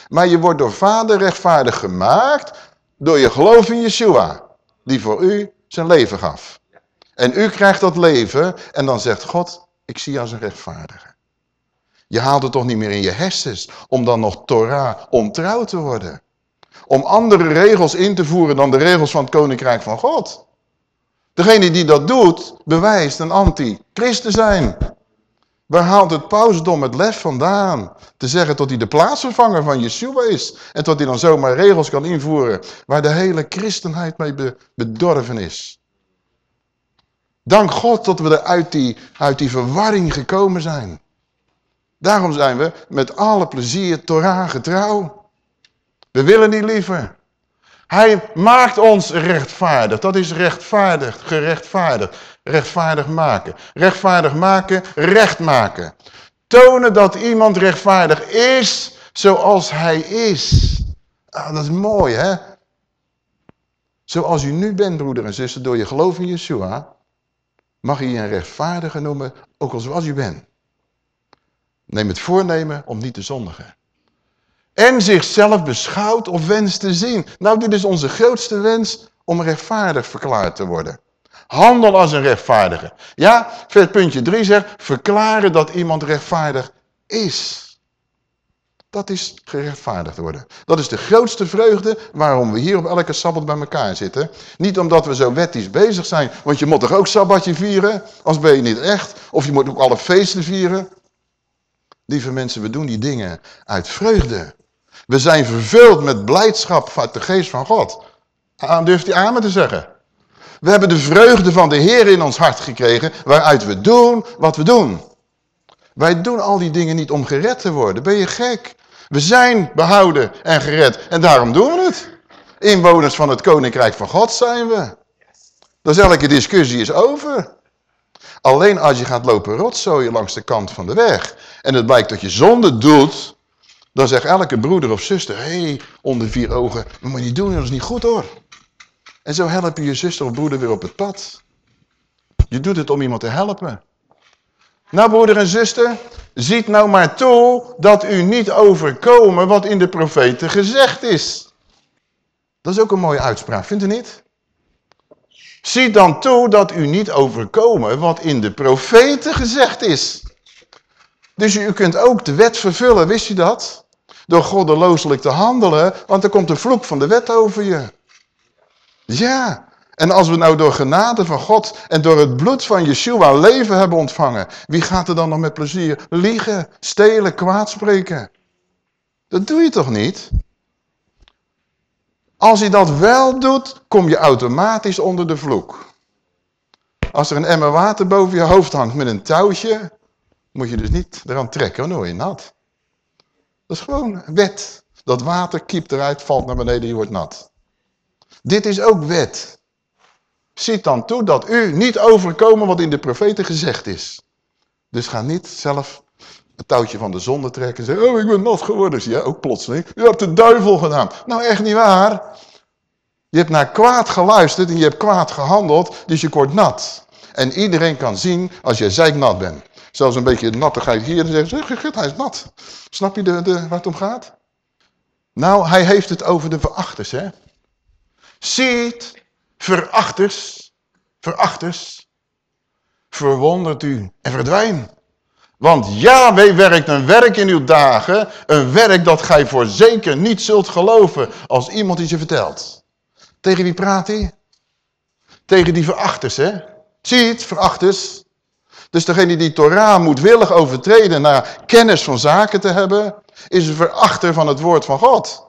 Maar je wordt door vader rechtvaardig gemaakt door je geloof in Yeshua. Die voor u zijn leven gaf. En u krijgt dat leven en dan zegt God, ik zie je als een rechtvaardige. Je haalt het toch niet meer in je hersens om dan nog Torah ontrouw te worden. Om andere regels in te voeren dan de regels van het koninkrijk van God. Degene die dat doet, bewijst een anti-christ te zijn. Waar haalt het pausdom het lef vandaan? Te zeggen dat hij de plaatsvervanger van Yeshua is. En dat hij dan zomaar regels kan invoeren waar de hele christenheid mee bedorven is. Dank God dat we er uit die, uit die verwarring gekomen zijn. Daarom zijn we met alle plezier Torah getrouw. We willen niet liever. Hij maakt ons rechtvaardig. Dat is rechtvaardig, gerechtvaardigd. Rechtvaardig maken. Rechtvaardig maken, recht maken. Tonen dat iemand rechtvaardig is zoals hij is. Ah, dat is mooi, hè? Zoals u nu bent, broeder en zuster, door je geloof in Yeshua, mag je je een rechtvaardige noemen, ook al zoals u bent. Neem het voornemen om niet te zondigen en zichzelf beschouwt of wenst te zien. Nou, dit is onze grootste wens om rechtvaardig verklaard te worden. Handel als een rechtvaardige. Ja, vers puntje 3 zegt, verklaren dat iemand rechtvaardig is. Dat is gerechtvaardigd worden. Dat is de grootste vreugde waarom we hier op elke Sabbat bij elkaar zitten. Niet omdat we zo wettisch bezig zijn, want je moet toch ook Sabbatje vieren? Als ben je niet echt. Of je moet ook alle feesten vieren. Lieve mensen, we doen die dingen uit vreugde. We zijn vervuld met blijdschap van de geest van God. Durft u amen te zeggen? We hebben de vreugde van de Heer in ons hart gekregen, waaruit we doen wat we doen. Wij doen al die dingen niet om gered te worden. Ben je gek? We zijn behouden en gered en daarom doen we het. Inwoners van het Koninkrijk van God zijn we. Dus elke discussie is over. Alleen als je gaat lopen rotzooien langs de kant van de weg en het blijkt dat je zonde doet, dan zegt elke broeder of zuster, hé, hey, onder vier ogen, maar moet je niet doen, dat is niet goed hoor. En zo help je je zuster of broeder weer op het pad. Je doet het om iemand te helpen. Nou broeder en zuster, ziet nou maar toe dat u niet overkomen wat in de profeten gezegd is. Dat is ook een mooie uitspraak, vindt u niet? Ziet dan toe dat u niet overkomen wat in de profeten gezegd is. Dus u kunt ook de wet vervullen, wist u dat? door goddelooselijk te handelen, want er komt de vloek van de wet over je. Ja, en als we nou door genade van God en door het bloed van Yeshua leven hebben ontvangen, wie gaat er dan nog met plezier liegen, stelen, kwaadspreken? Dat doe je toch niet? Als je dat wel doet, kom je automatisch onder de vloek. Als er een emmer water boven je hoofd hangt met een touwtje, moet je dus niet eraan trekken, dan word je nat. Dat is gewoon wet. Dat water kiept eruit, valt naar beneden, je wordt nat. Dit is ook wet. Ziet dan toe dat u niet overkomen wat in de profeten gezegd is. Dus ga niet zelf het touwtje van de zonde trekken en zeggen, oh ik ben nat geworden. Ja, ook plotseling. Je hebt de duivel gedaan. Nou echt niet waar. Je hebt naar kwaad geluisterd en je hebt kwaad gehandeld, dus je wordt nat. En iedereen kan zien als je nat bent. Zelfs een beetje nattigheid hier, dan zeggen ze, hij is nat. Snap je de, de, waar het om gaat? Nou, hij heeft het over de verachters, hè. Ziet, verachters, verachters, verwondert u en verdwijn. Want Yahweh werkt een werk in uw dagen, een werk dat gij voor zeker niet zult geloven als iemand iets je vertelt. Tegen wie praat hij? Tegen die verachters, hè? Zie het, verachters. Dus degene die Torah moedwillig overtreden naar kennis van zaken te hebben, is een verachter van het woord van God.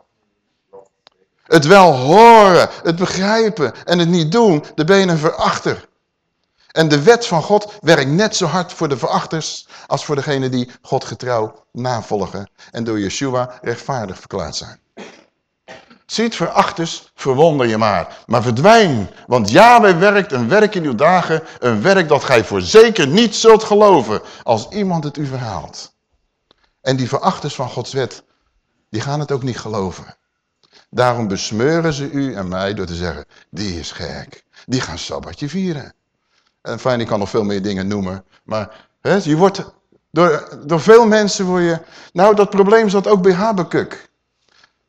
Het wel horen, het begrijpen en het niet doen, dan ben je een verachter. En de wet van God werkt net zo hard voor de verachters als voor degenen die God getrouw navolgen en door Yeshua rechtvaardig verklaard zijn. Ziet verachters, verwonder je maar. Maar verdwijn, want Yahweh werkt een werk in uw dagen, een werk dat gij voor zeker niet zult geloven als iemand het u verhaalt. En die verachters van Gods wet, die gaan het ook niet geloven. Daarom besmeuren ze u en mij door te zeggen, die is gek. Die gaan Sabbatje vieren. En fijn, ik kan nog veel meer dingen noemen. Maar je wordt, door, door veel mensen word je... Nou, dat probleem zat ook bij Habakuk.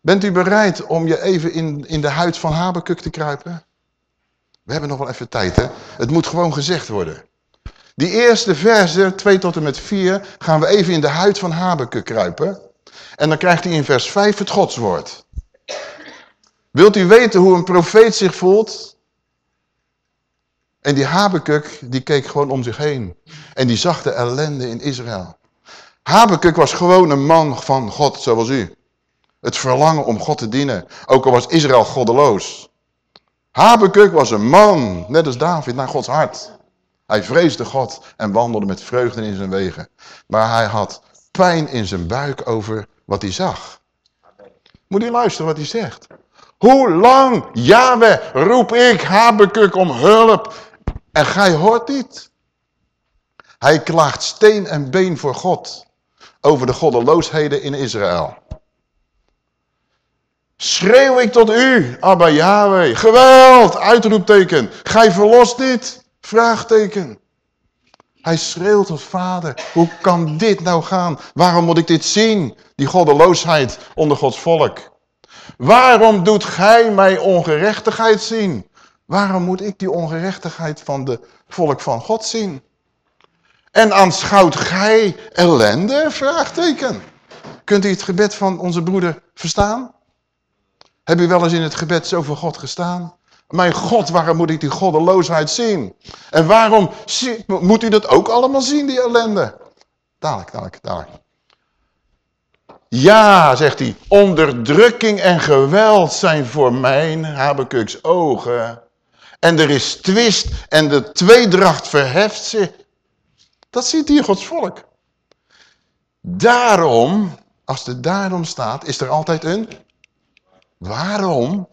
Bent u bereid om je even in, in de huid van Habakuk te kruipen? We hebben nog wel even tijd, hè? Het moet gewoon gezegd worden. Die eerste verse, 2 tot en met 4, gaan we even in de huid van Habakuk kruipen. En dan krijgt hij in vers 5 het godswoord. Wilt u weten hoe een profeet zich voelt? En die Habakuk, die keek gewoon om zich heen. En die zag de ellende in Israël. Habakuk was gewoon een man van God, zoals u. Het verlangen om God te dienen. Ook al was Israël goddeloos. Habakuk was een man, net als David, naar Gods hart. Hij vreesde God en wandelde met vreugde in zijn wegen. Maar hij had pijn in zijn buik over wat hij zag. Moet je luisteren wat hij zegt. Hoe lang, Yahweh, roep ik Habakuk om hulp en gij hoort niet. Hij klaagt steen en been voor God over de goddeloosheden in Israël. Schreeuw ik tot u, Abba Yahweh, geweld, uitroepteken, gij verlost niet, vraagteken. Hij schreeuwt tot vader, hoe kan dit nou gaan? Waarom moet ik dit zien, die goddeloosheid onder Gods volk? Waarom doet gij mij ongerechtigheid zien? Waarom moet ik die ongerechtigheid van de volk van God zien? En aanschouwt gij ellende? Vraagteken. Kunt u het gebed van onze broeder verstaan? Heb u wel eens in het gebed zo voor God gestaan? Mijn God, waarom moet ik die goddeloosheid zien? En waarom moet u dat ook allemaal zien, die ellende? Dadelijk, dadelijk, dadelijk. Ja, zegt hij, onderdrukking en geweld zijn voor mijn Habakuks ogen. En er is twist en de tweedracht verheft zich. Dat ziet hier Gods volk. Daarom, als er daarom staat, is er altijd een waarom.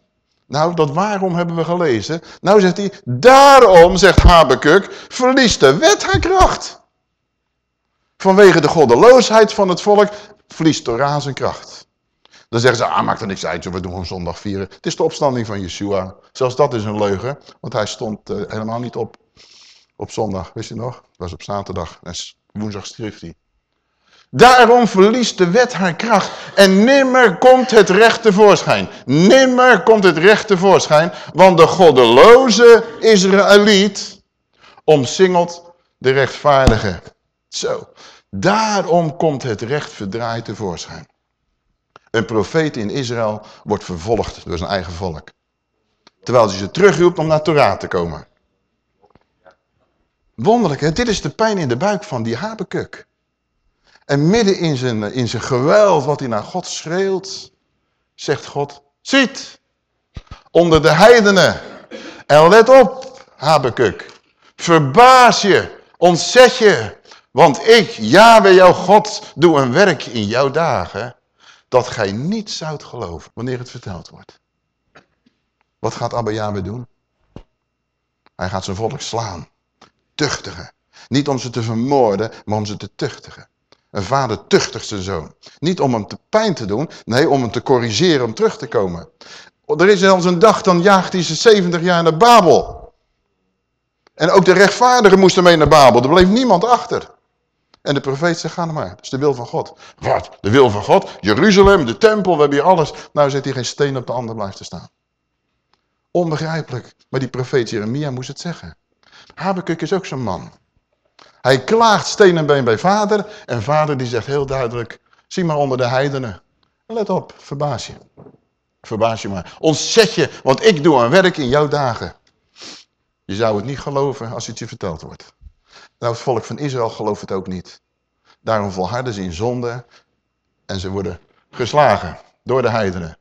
Nou, dat waarom hebben we gelezen. Nou zegt hij, daarom, zegt Habakuk, verliest de wet haar kracht. Vanwege de goddeloosheid van het volk verliest Torah zijn kracht. Dan zeggen ze, ah, maakt er niks uit, we doen gewoon zondag vieren. Het is de opstanding van Yeshua. Zelfs dat is een leugen, want hij stond uh, helemaal niet op op zondag. Wist je nog? Dat was op zaterdag. En woensdag schrift hij. Daarom verliest de wet haar kracht en nimmer komt het recht tevoorschijn. Nimmer komt het recht tevoorschijn, want de goddeloze Israëliet omsingelt de rechtvaardige. Zo, daarom komt het recht verdraaid tevoorschijn. Een profeet in Israël wordt vervolgd door zijn eigen volk. Terwijl hij ze terugroept om naar Torah te komen. Wonderlijk, hè? dit is de pijn in de buik van die Habekuk. En midden in zijn, in zijn geweld, wat hij naar God schreeuwt, zegt God, ziet, onder de heidenen. En let op, Habakuk, verbaas je, ontzet je, want ik, Yahweh jouw God, doe een werk in jouw dagen, dat gij niet zoudt geloven, wanneer het verteld wordt. Wat gaat Abba Yahweh doen? Hij gaat zijn volk slaan, tuchtigen. Niet om ze te vermoorden, maar om ze te tuchtigen. Een vader tuchtigt zijn zoon. Niet om hem te pijn te doen, nee, om hem te corrigeren, om terug te komen. Er is zelfs een dag, dan jaagt hij ze 70 jaar naar Babel. En ook de rechtvaardigen moesten mee naar Babel. Er bleef niemand achter. En de profeet zegt, ga nou maar, dat is de wil van God. Wat? De wil van God? Jeruzalem, de tempel, we hebben hier alles. Nou zit hier geen steen op de ander blijft te staan. Onbegrijpelijk. Maar die profeet Jeremia moest het zeggen. Habakuk is ook zo'n man. Hij klaagt steen en been bij vader. En vader die zegt heel duidelijk, zie maar onder de heidenen. Let op, verbaas je. Verbaas je maar. Ontzet je, want ik doe een werk in jouw dagen. Je zou het niet geloven als het je verteld wordt. Nou, het volk van Israël gelooft het ook niet. Daarom volharden ze in zonde en ze worden geslagen door de heidenen.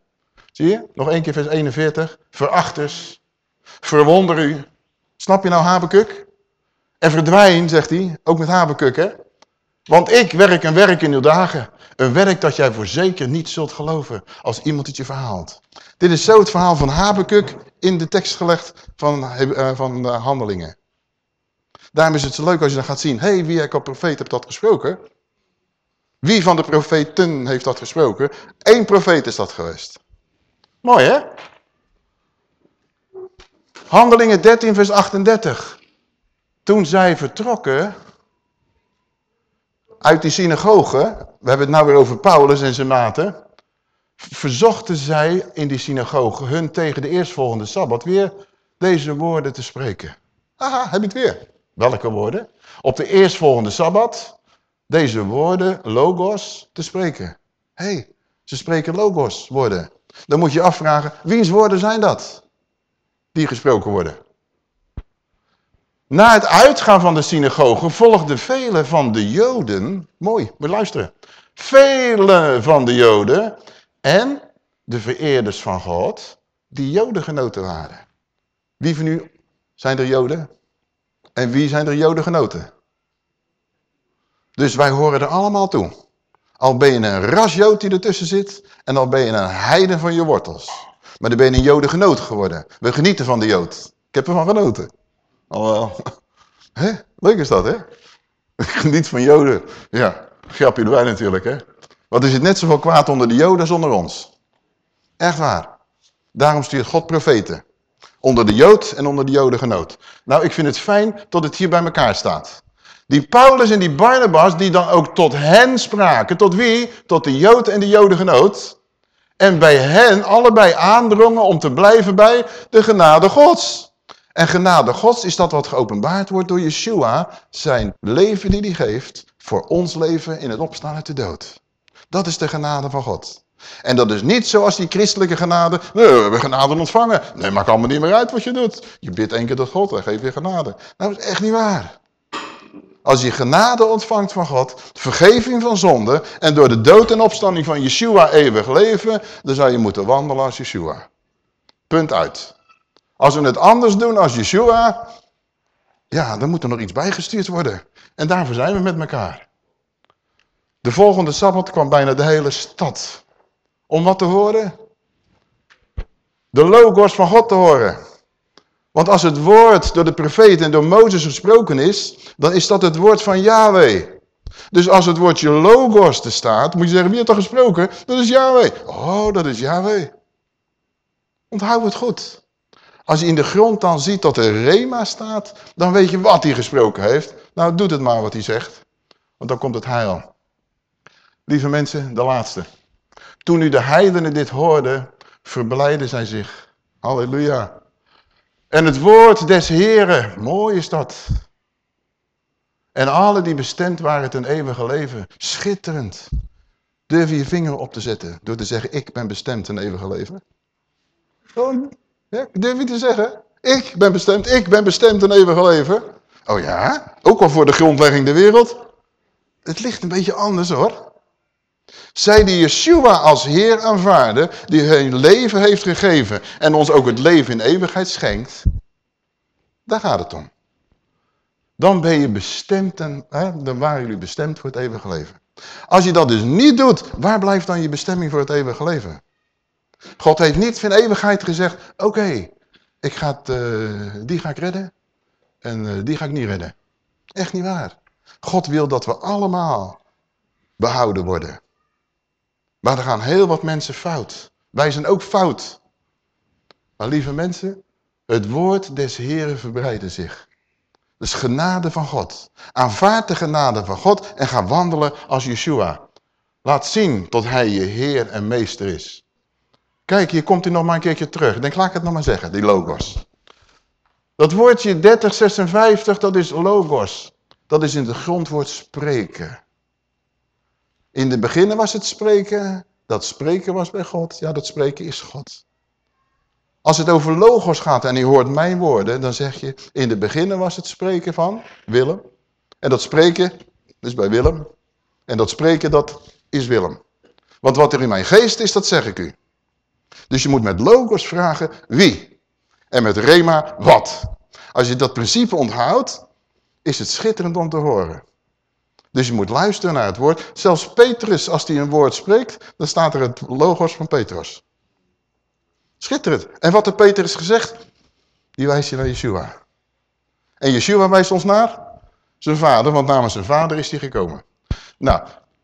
Zie je? Nog één keer vers 41. Verachters, verwonder u. Snap je nou Habakuk? En verdwijn, zegt hij, ook met Habakuk, hè? Want ik werk een werk in uw dagen. Een werk dat jij voor zeker niet zult geloven als iemand het je verhaalt. Dit is zo het verhaal van Habakuk in de tekst gelegd van, uh, van de handelingen. Daarom is het zo leuk als je dan gaat zien, hé, hey, wie ik profeet hebt dat gesproken? Wie van de profeten heeft dat gesproken? Eén profeet is dat geweest. Mooi, hè? Handelingen 13, vers 38. Toen zij vertrokken uit die synagoge, we hebben het nou weer over Paulus en zijn maten, verzochten zij in die synagoge hun tegen de eerstvolgende Sabbat weer deze woorden te spreken. Haha, heb je het weer. Welke woorden? Op de eerstvolgende Sabbat deze woorden, logos, te spreken. Hé, hey, ze spreken logos woorden. Dan moet je afvragen, wiens woorden zijn dat? Die gesproken worden. Na het uitgaan van de synagoge volgden vele van de Joden, mooi, moet luisteren. Vele van de Joden en de vereerders van God, die Jodengenoten waren. Wie van u zijn er Joden? En wie zijn er Jodengenoten? Dus wij horen er allemaal toe. Al ben je een rasjood die ertussen zit en al ben je een heiden van je wortels. Maar dan ben je een Jodengenoot geworden. We genieten van de Jood. Ik heb ervan genoten. Alhoewel. *laughs* Hè? Leuk is dat, hè? Geniet van Joden. Ja, grapje erbij natuurlijk, hè? Wat is het net zoveel kwaad onder de Joden als onder ons? Echt waar. Daarom stuurt God profeten. Onder de Jood en onder de Jodengenoot. Nou, ik vind het fijn dat het hier bij elkaar staat. Die Paulus en die Barnabas, die dan ook tot hen spraken. Tot wie? Tot de Jood en de Jodengenoot. En bij hen allebei aandrongen om te blijven bij de genade gods. En genade gods is dat wat geopenbaard wordt door Yeshua, zijn leven die hij geeft voor ons leven in het opstaan uit de dood. Dat is de genade van God. En dat is niet zoals die christelijke genade, we hebben genade ontvangen. Nee, maakt allemaal niet meer uit wat je doet. Je bidt één keer tot God en geeft je genade. Nou, dat is echt niet waar. Als je genade ontvangt van God, vergeving van zonde en door de dood en opstanding van Yeshua eeuwig leven, dan zou je moeten wandelen als Yeshua. Punt uit. Als we het anders doen als Yeshua, ja, dan moet er nog iets bijgestuurd worden. En daarvoor zijn we met elkaar. De volgende Sabbat kwam bijna de hele stad. Om wat te horen? De logos van God te horen. Want als het woord door de profeet en door Mozes gesproken is, dan is dat het woord van Yahweh. Dus als het woordje logos er staat, moet je zeggen, wie heeft dat gesproken? Dat is Yahweh. Oh, dat is Yahweh. Onthoud het goed. Als je in de grond dan ziet dat er Rema staat, dan weet je wat hij gesproken heeft. Nou, doet het maar wat hij zegt. Want dan komt het heil. Lieve mensen, de laatste. Toen nu de heidenen dit hoorden, verblijden zij zich. Halleluja. En het woord des Heren, mooi is dat. En alle die bestemd waren ten eeuwige leven, schitterend. Durf je je vinger op te zetten door te zeggen, ik ben bestemd ten eeuwige leven? Oh, ja, durf je te zeggen? Ik ben bestemd, ik ben bestemd ten eeuwige leven. Oh ja, ook al voor de grondlegging der wereld. het ligt een beetje anders hoor. Zij die Yeshua als Heer aanvaarden, die hun leven heeft gegeven en ons ook het leven in eeuwigheid schenkt, daar gaat het om. Dan ben je bestemd en hè, dan waren jullie bestemd voor het eeuwige leven. Als je dat dus niet doet, waar blijft dan je bestemming voor het eeuwige leven? God heeft niet van eeuwigheid gezegd, oké, ik ga uh, die ga ik redden en uh, die ga ik niet redden. Echt niet waar. God wil dat we allemaal behouden worden. Maar er gaan heel wat mensen fout. Wij zijn ook fout. Maar lieve mensen, het woord des Heren verbreidde zich. Dus genade van God. Aanvaard de genade van God en ga wandelen als Yeshua. Laat zien tot hij je Heer en Meester is. Kijk, hier komt hij nog maar een keertje terug. Denk, laat ik het nog maar zeggen, die logos. Dat woordje 3056, dat is logos. Dat is in het grondwoord spreken. In de beginnen was het spreken, dat spreken was bij God. Ja, dat spreken is God. Als het over logos gaat en je hoort mijn woorden, dan zeg je, in de beginnen was het spreken van Willem. En dat spreken is bij Willem. En dat spreken, dat is Willem. Want wat er in mijn geest is, dat zeg ik u. Dus je moet met logos vragen wie. En met rema wat. Als je dat principe onthoudt, is het schitterend om te horen. Dus je moet luisteren naar het woord. Zelfs Petrus, als hij een woord spreekt, dan staat er het logos van Petrus. Schitterend. En wat heeft Petrus gezegd? Die wijst je naar Yeshua. En Yeshua wijst ons naar zijn vader, want namens zijn vader is hij gekomen. Nou,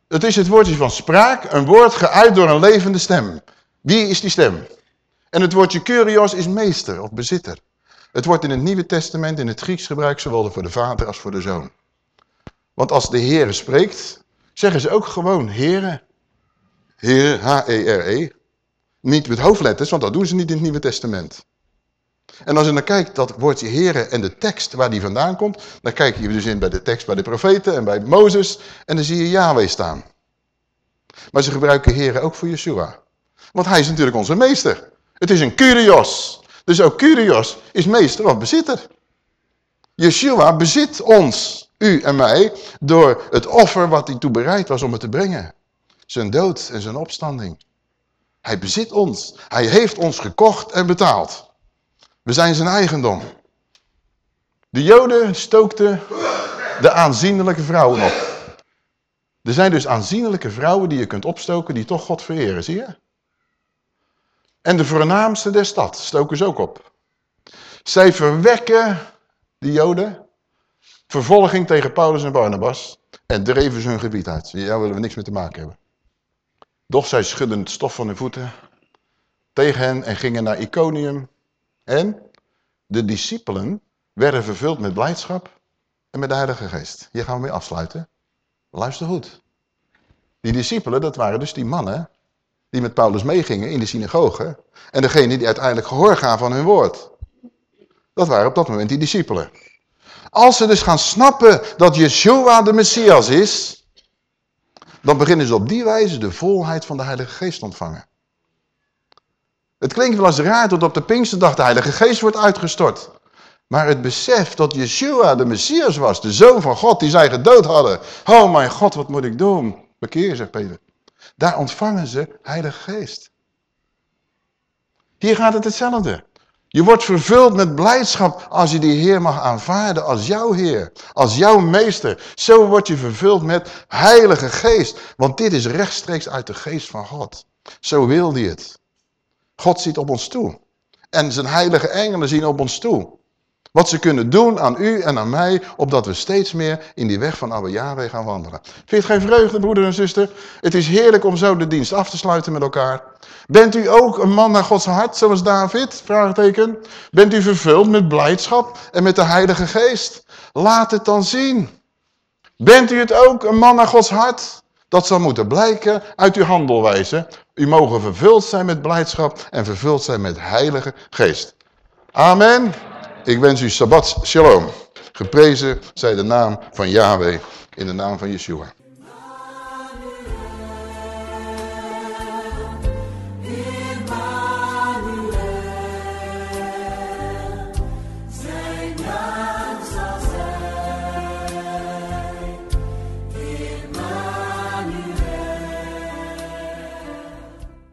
het is het woordje van spraak, een woord geuit door een levende stem. Wie is die stem? En het woordje kurios is meester of bezitter. Het wordt in het Nieuwe Testament in het Grieks gebruikt, zowel voor de vader als voor de zoon. Want als de Heere spreekt, zeggen ze ook gewoon Heere. Heer, H-E-R-E. -E. Niet met hoofdletters, want dat doen ze niet in het Nieuwe Testament. En als je dan kijkt dat woordje Heere en de tekst waar die vandaan komt, dan kijk je dus in bij de tekst bij de profeten en bij Mozes en dan zie je Yahweh staan. Maar ze gebruiken Heere ook voor Yeshua. Want hij is natuurlijk onze meester. Het is een Kyrios. Dus ook Kyrios is meester of bezitter. Yeshua bezit ons, u en mij, door het offer wat hij toe bereid was om het te brengen. Zijn dood en zijn opstanding. Hij bezit ons. Hij heeft ons gekocht en betaald. We zijn zijn eigendom. De joden stookten de aanzienlijke vrouwen op. Er zijn dus aanzienlijke vrouwen die je kunt opstoken die toch God vereren, zie je? En de voornaamste der stad stoken ze ook op. Zij verwekken, de joden, vervolging tegen Paulus en Barnabas en dreven ze hun gebied uit. Ja, willen we niks mee te maken hebben. Doch zij schudden het stof van hun voeten tegen hen en gingen naar Iconium. En de discipelen werden vervuld met blijdschap en met de Heilige Geest. Hier gaan we mee afsluiten. Luister goed. Die discipelen, dat waren dus die mannen die met Paulus meegingen in de synagoge. En degene die uiteindelijk gehoor gaven aan hun woord. Dat waren op dat moment die discipelen. Als ze dus gaan snappen dat Yeshua de Messias is, dan beginnen ze op die wijze de volheid van de Heilige Geest ontvangen. Het klinkt wel eens raar dat op de Pinksterdag de Heilige Geest wordt uitgestort. Maar het besef dat Yeshua de Messias was, de Zoon van God, die zij gedood hadden. Oh mijn God, wat moet ik doen? Bekeer, zegt Peter. Daar ontvangen ze Heilige Geest. Hier gaat het hetzelfde. Je wordt vervuld met blijdschap als je die Heer mag aanvaarden als jouw Heer, als jouw meester. Zo word je vervuld met Heilige Geest, want dit is rechtstreeks uit de Geest van God. Zo wil hij het. God ziet op ons toe. En zijn heilige engelen zien op ons toe. Wat ze kunnen doen aan u en aan mij, opdat we steeds meer in die weg van Abba Yahweh gaan wandelen. Vind je het geen vreugde, broeder en zuster? Het is heerlijk om zo de dienst af te sluiten met elkaar. Bent u ook een man naar Gods hart, zoals David? Vraagteken. Bent u vervuld met blijdschap en met de Heilige Geest? Laat het dan zien. Bent u het ook, een man naar Gods hart? Dat zal moeten blijken uit uw handelwijze. U mogen vervuld zijn met blijdschap en vervuld zijn met Heilige Geest. Amen. Ik wens u Sabbat Shalom. Geprezen zij de naam van Yahweh in de naam van Yeshua.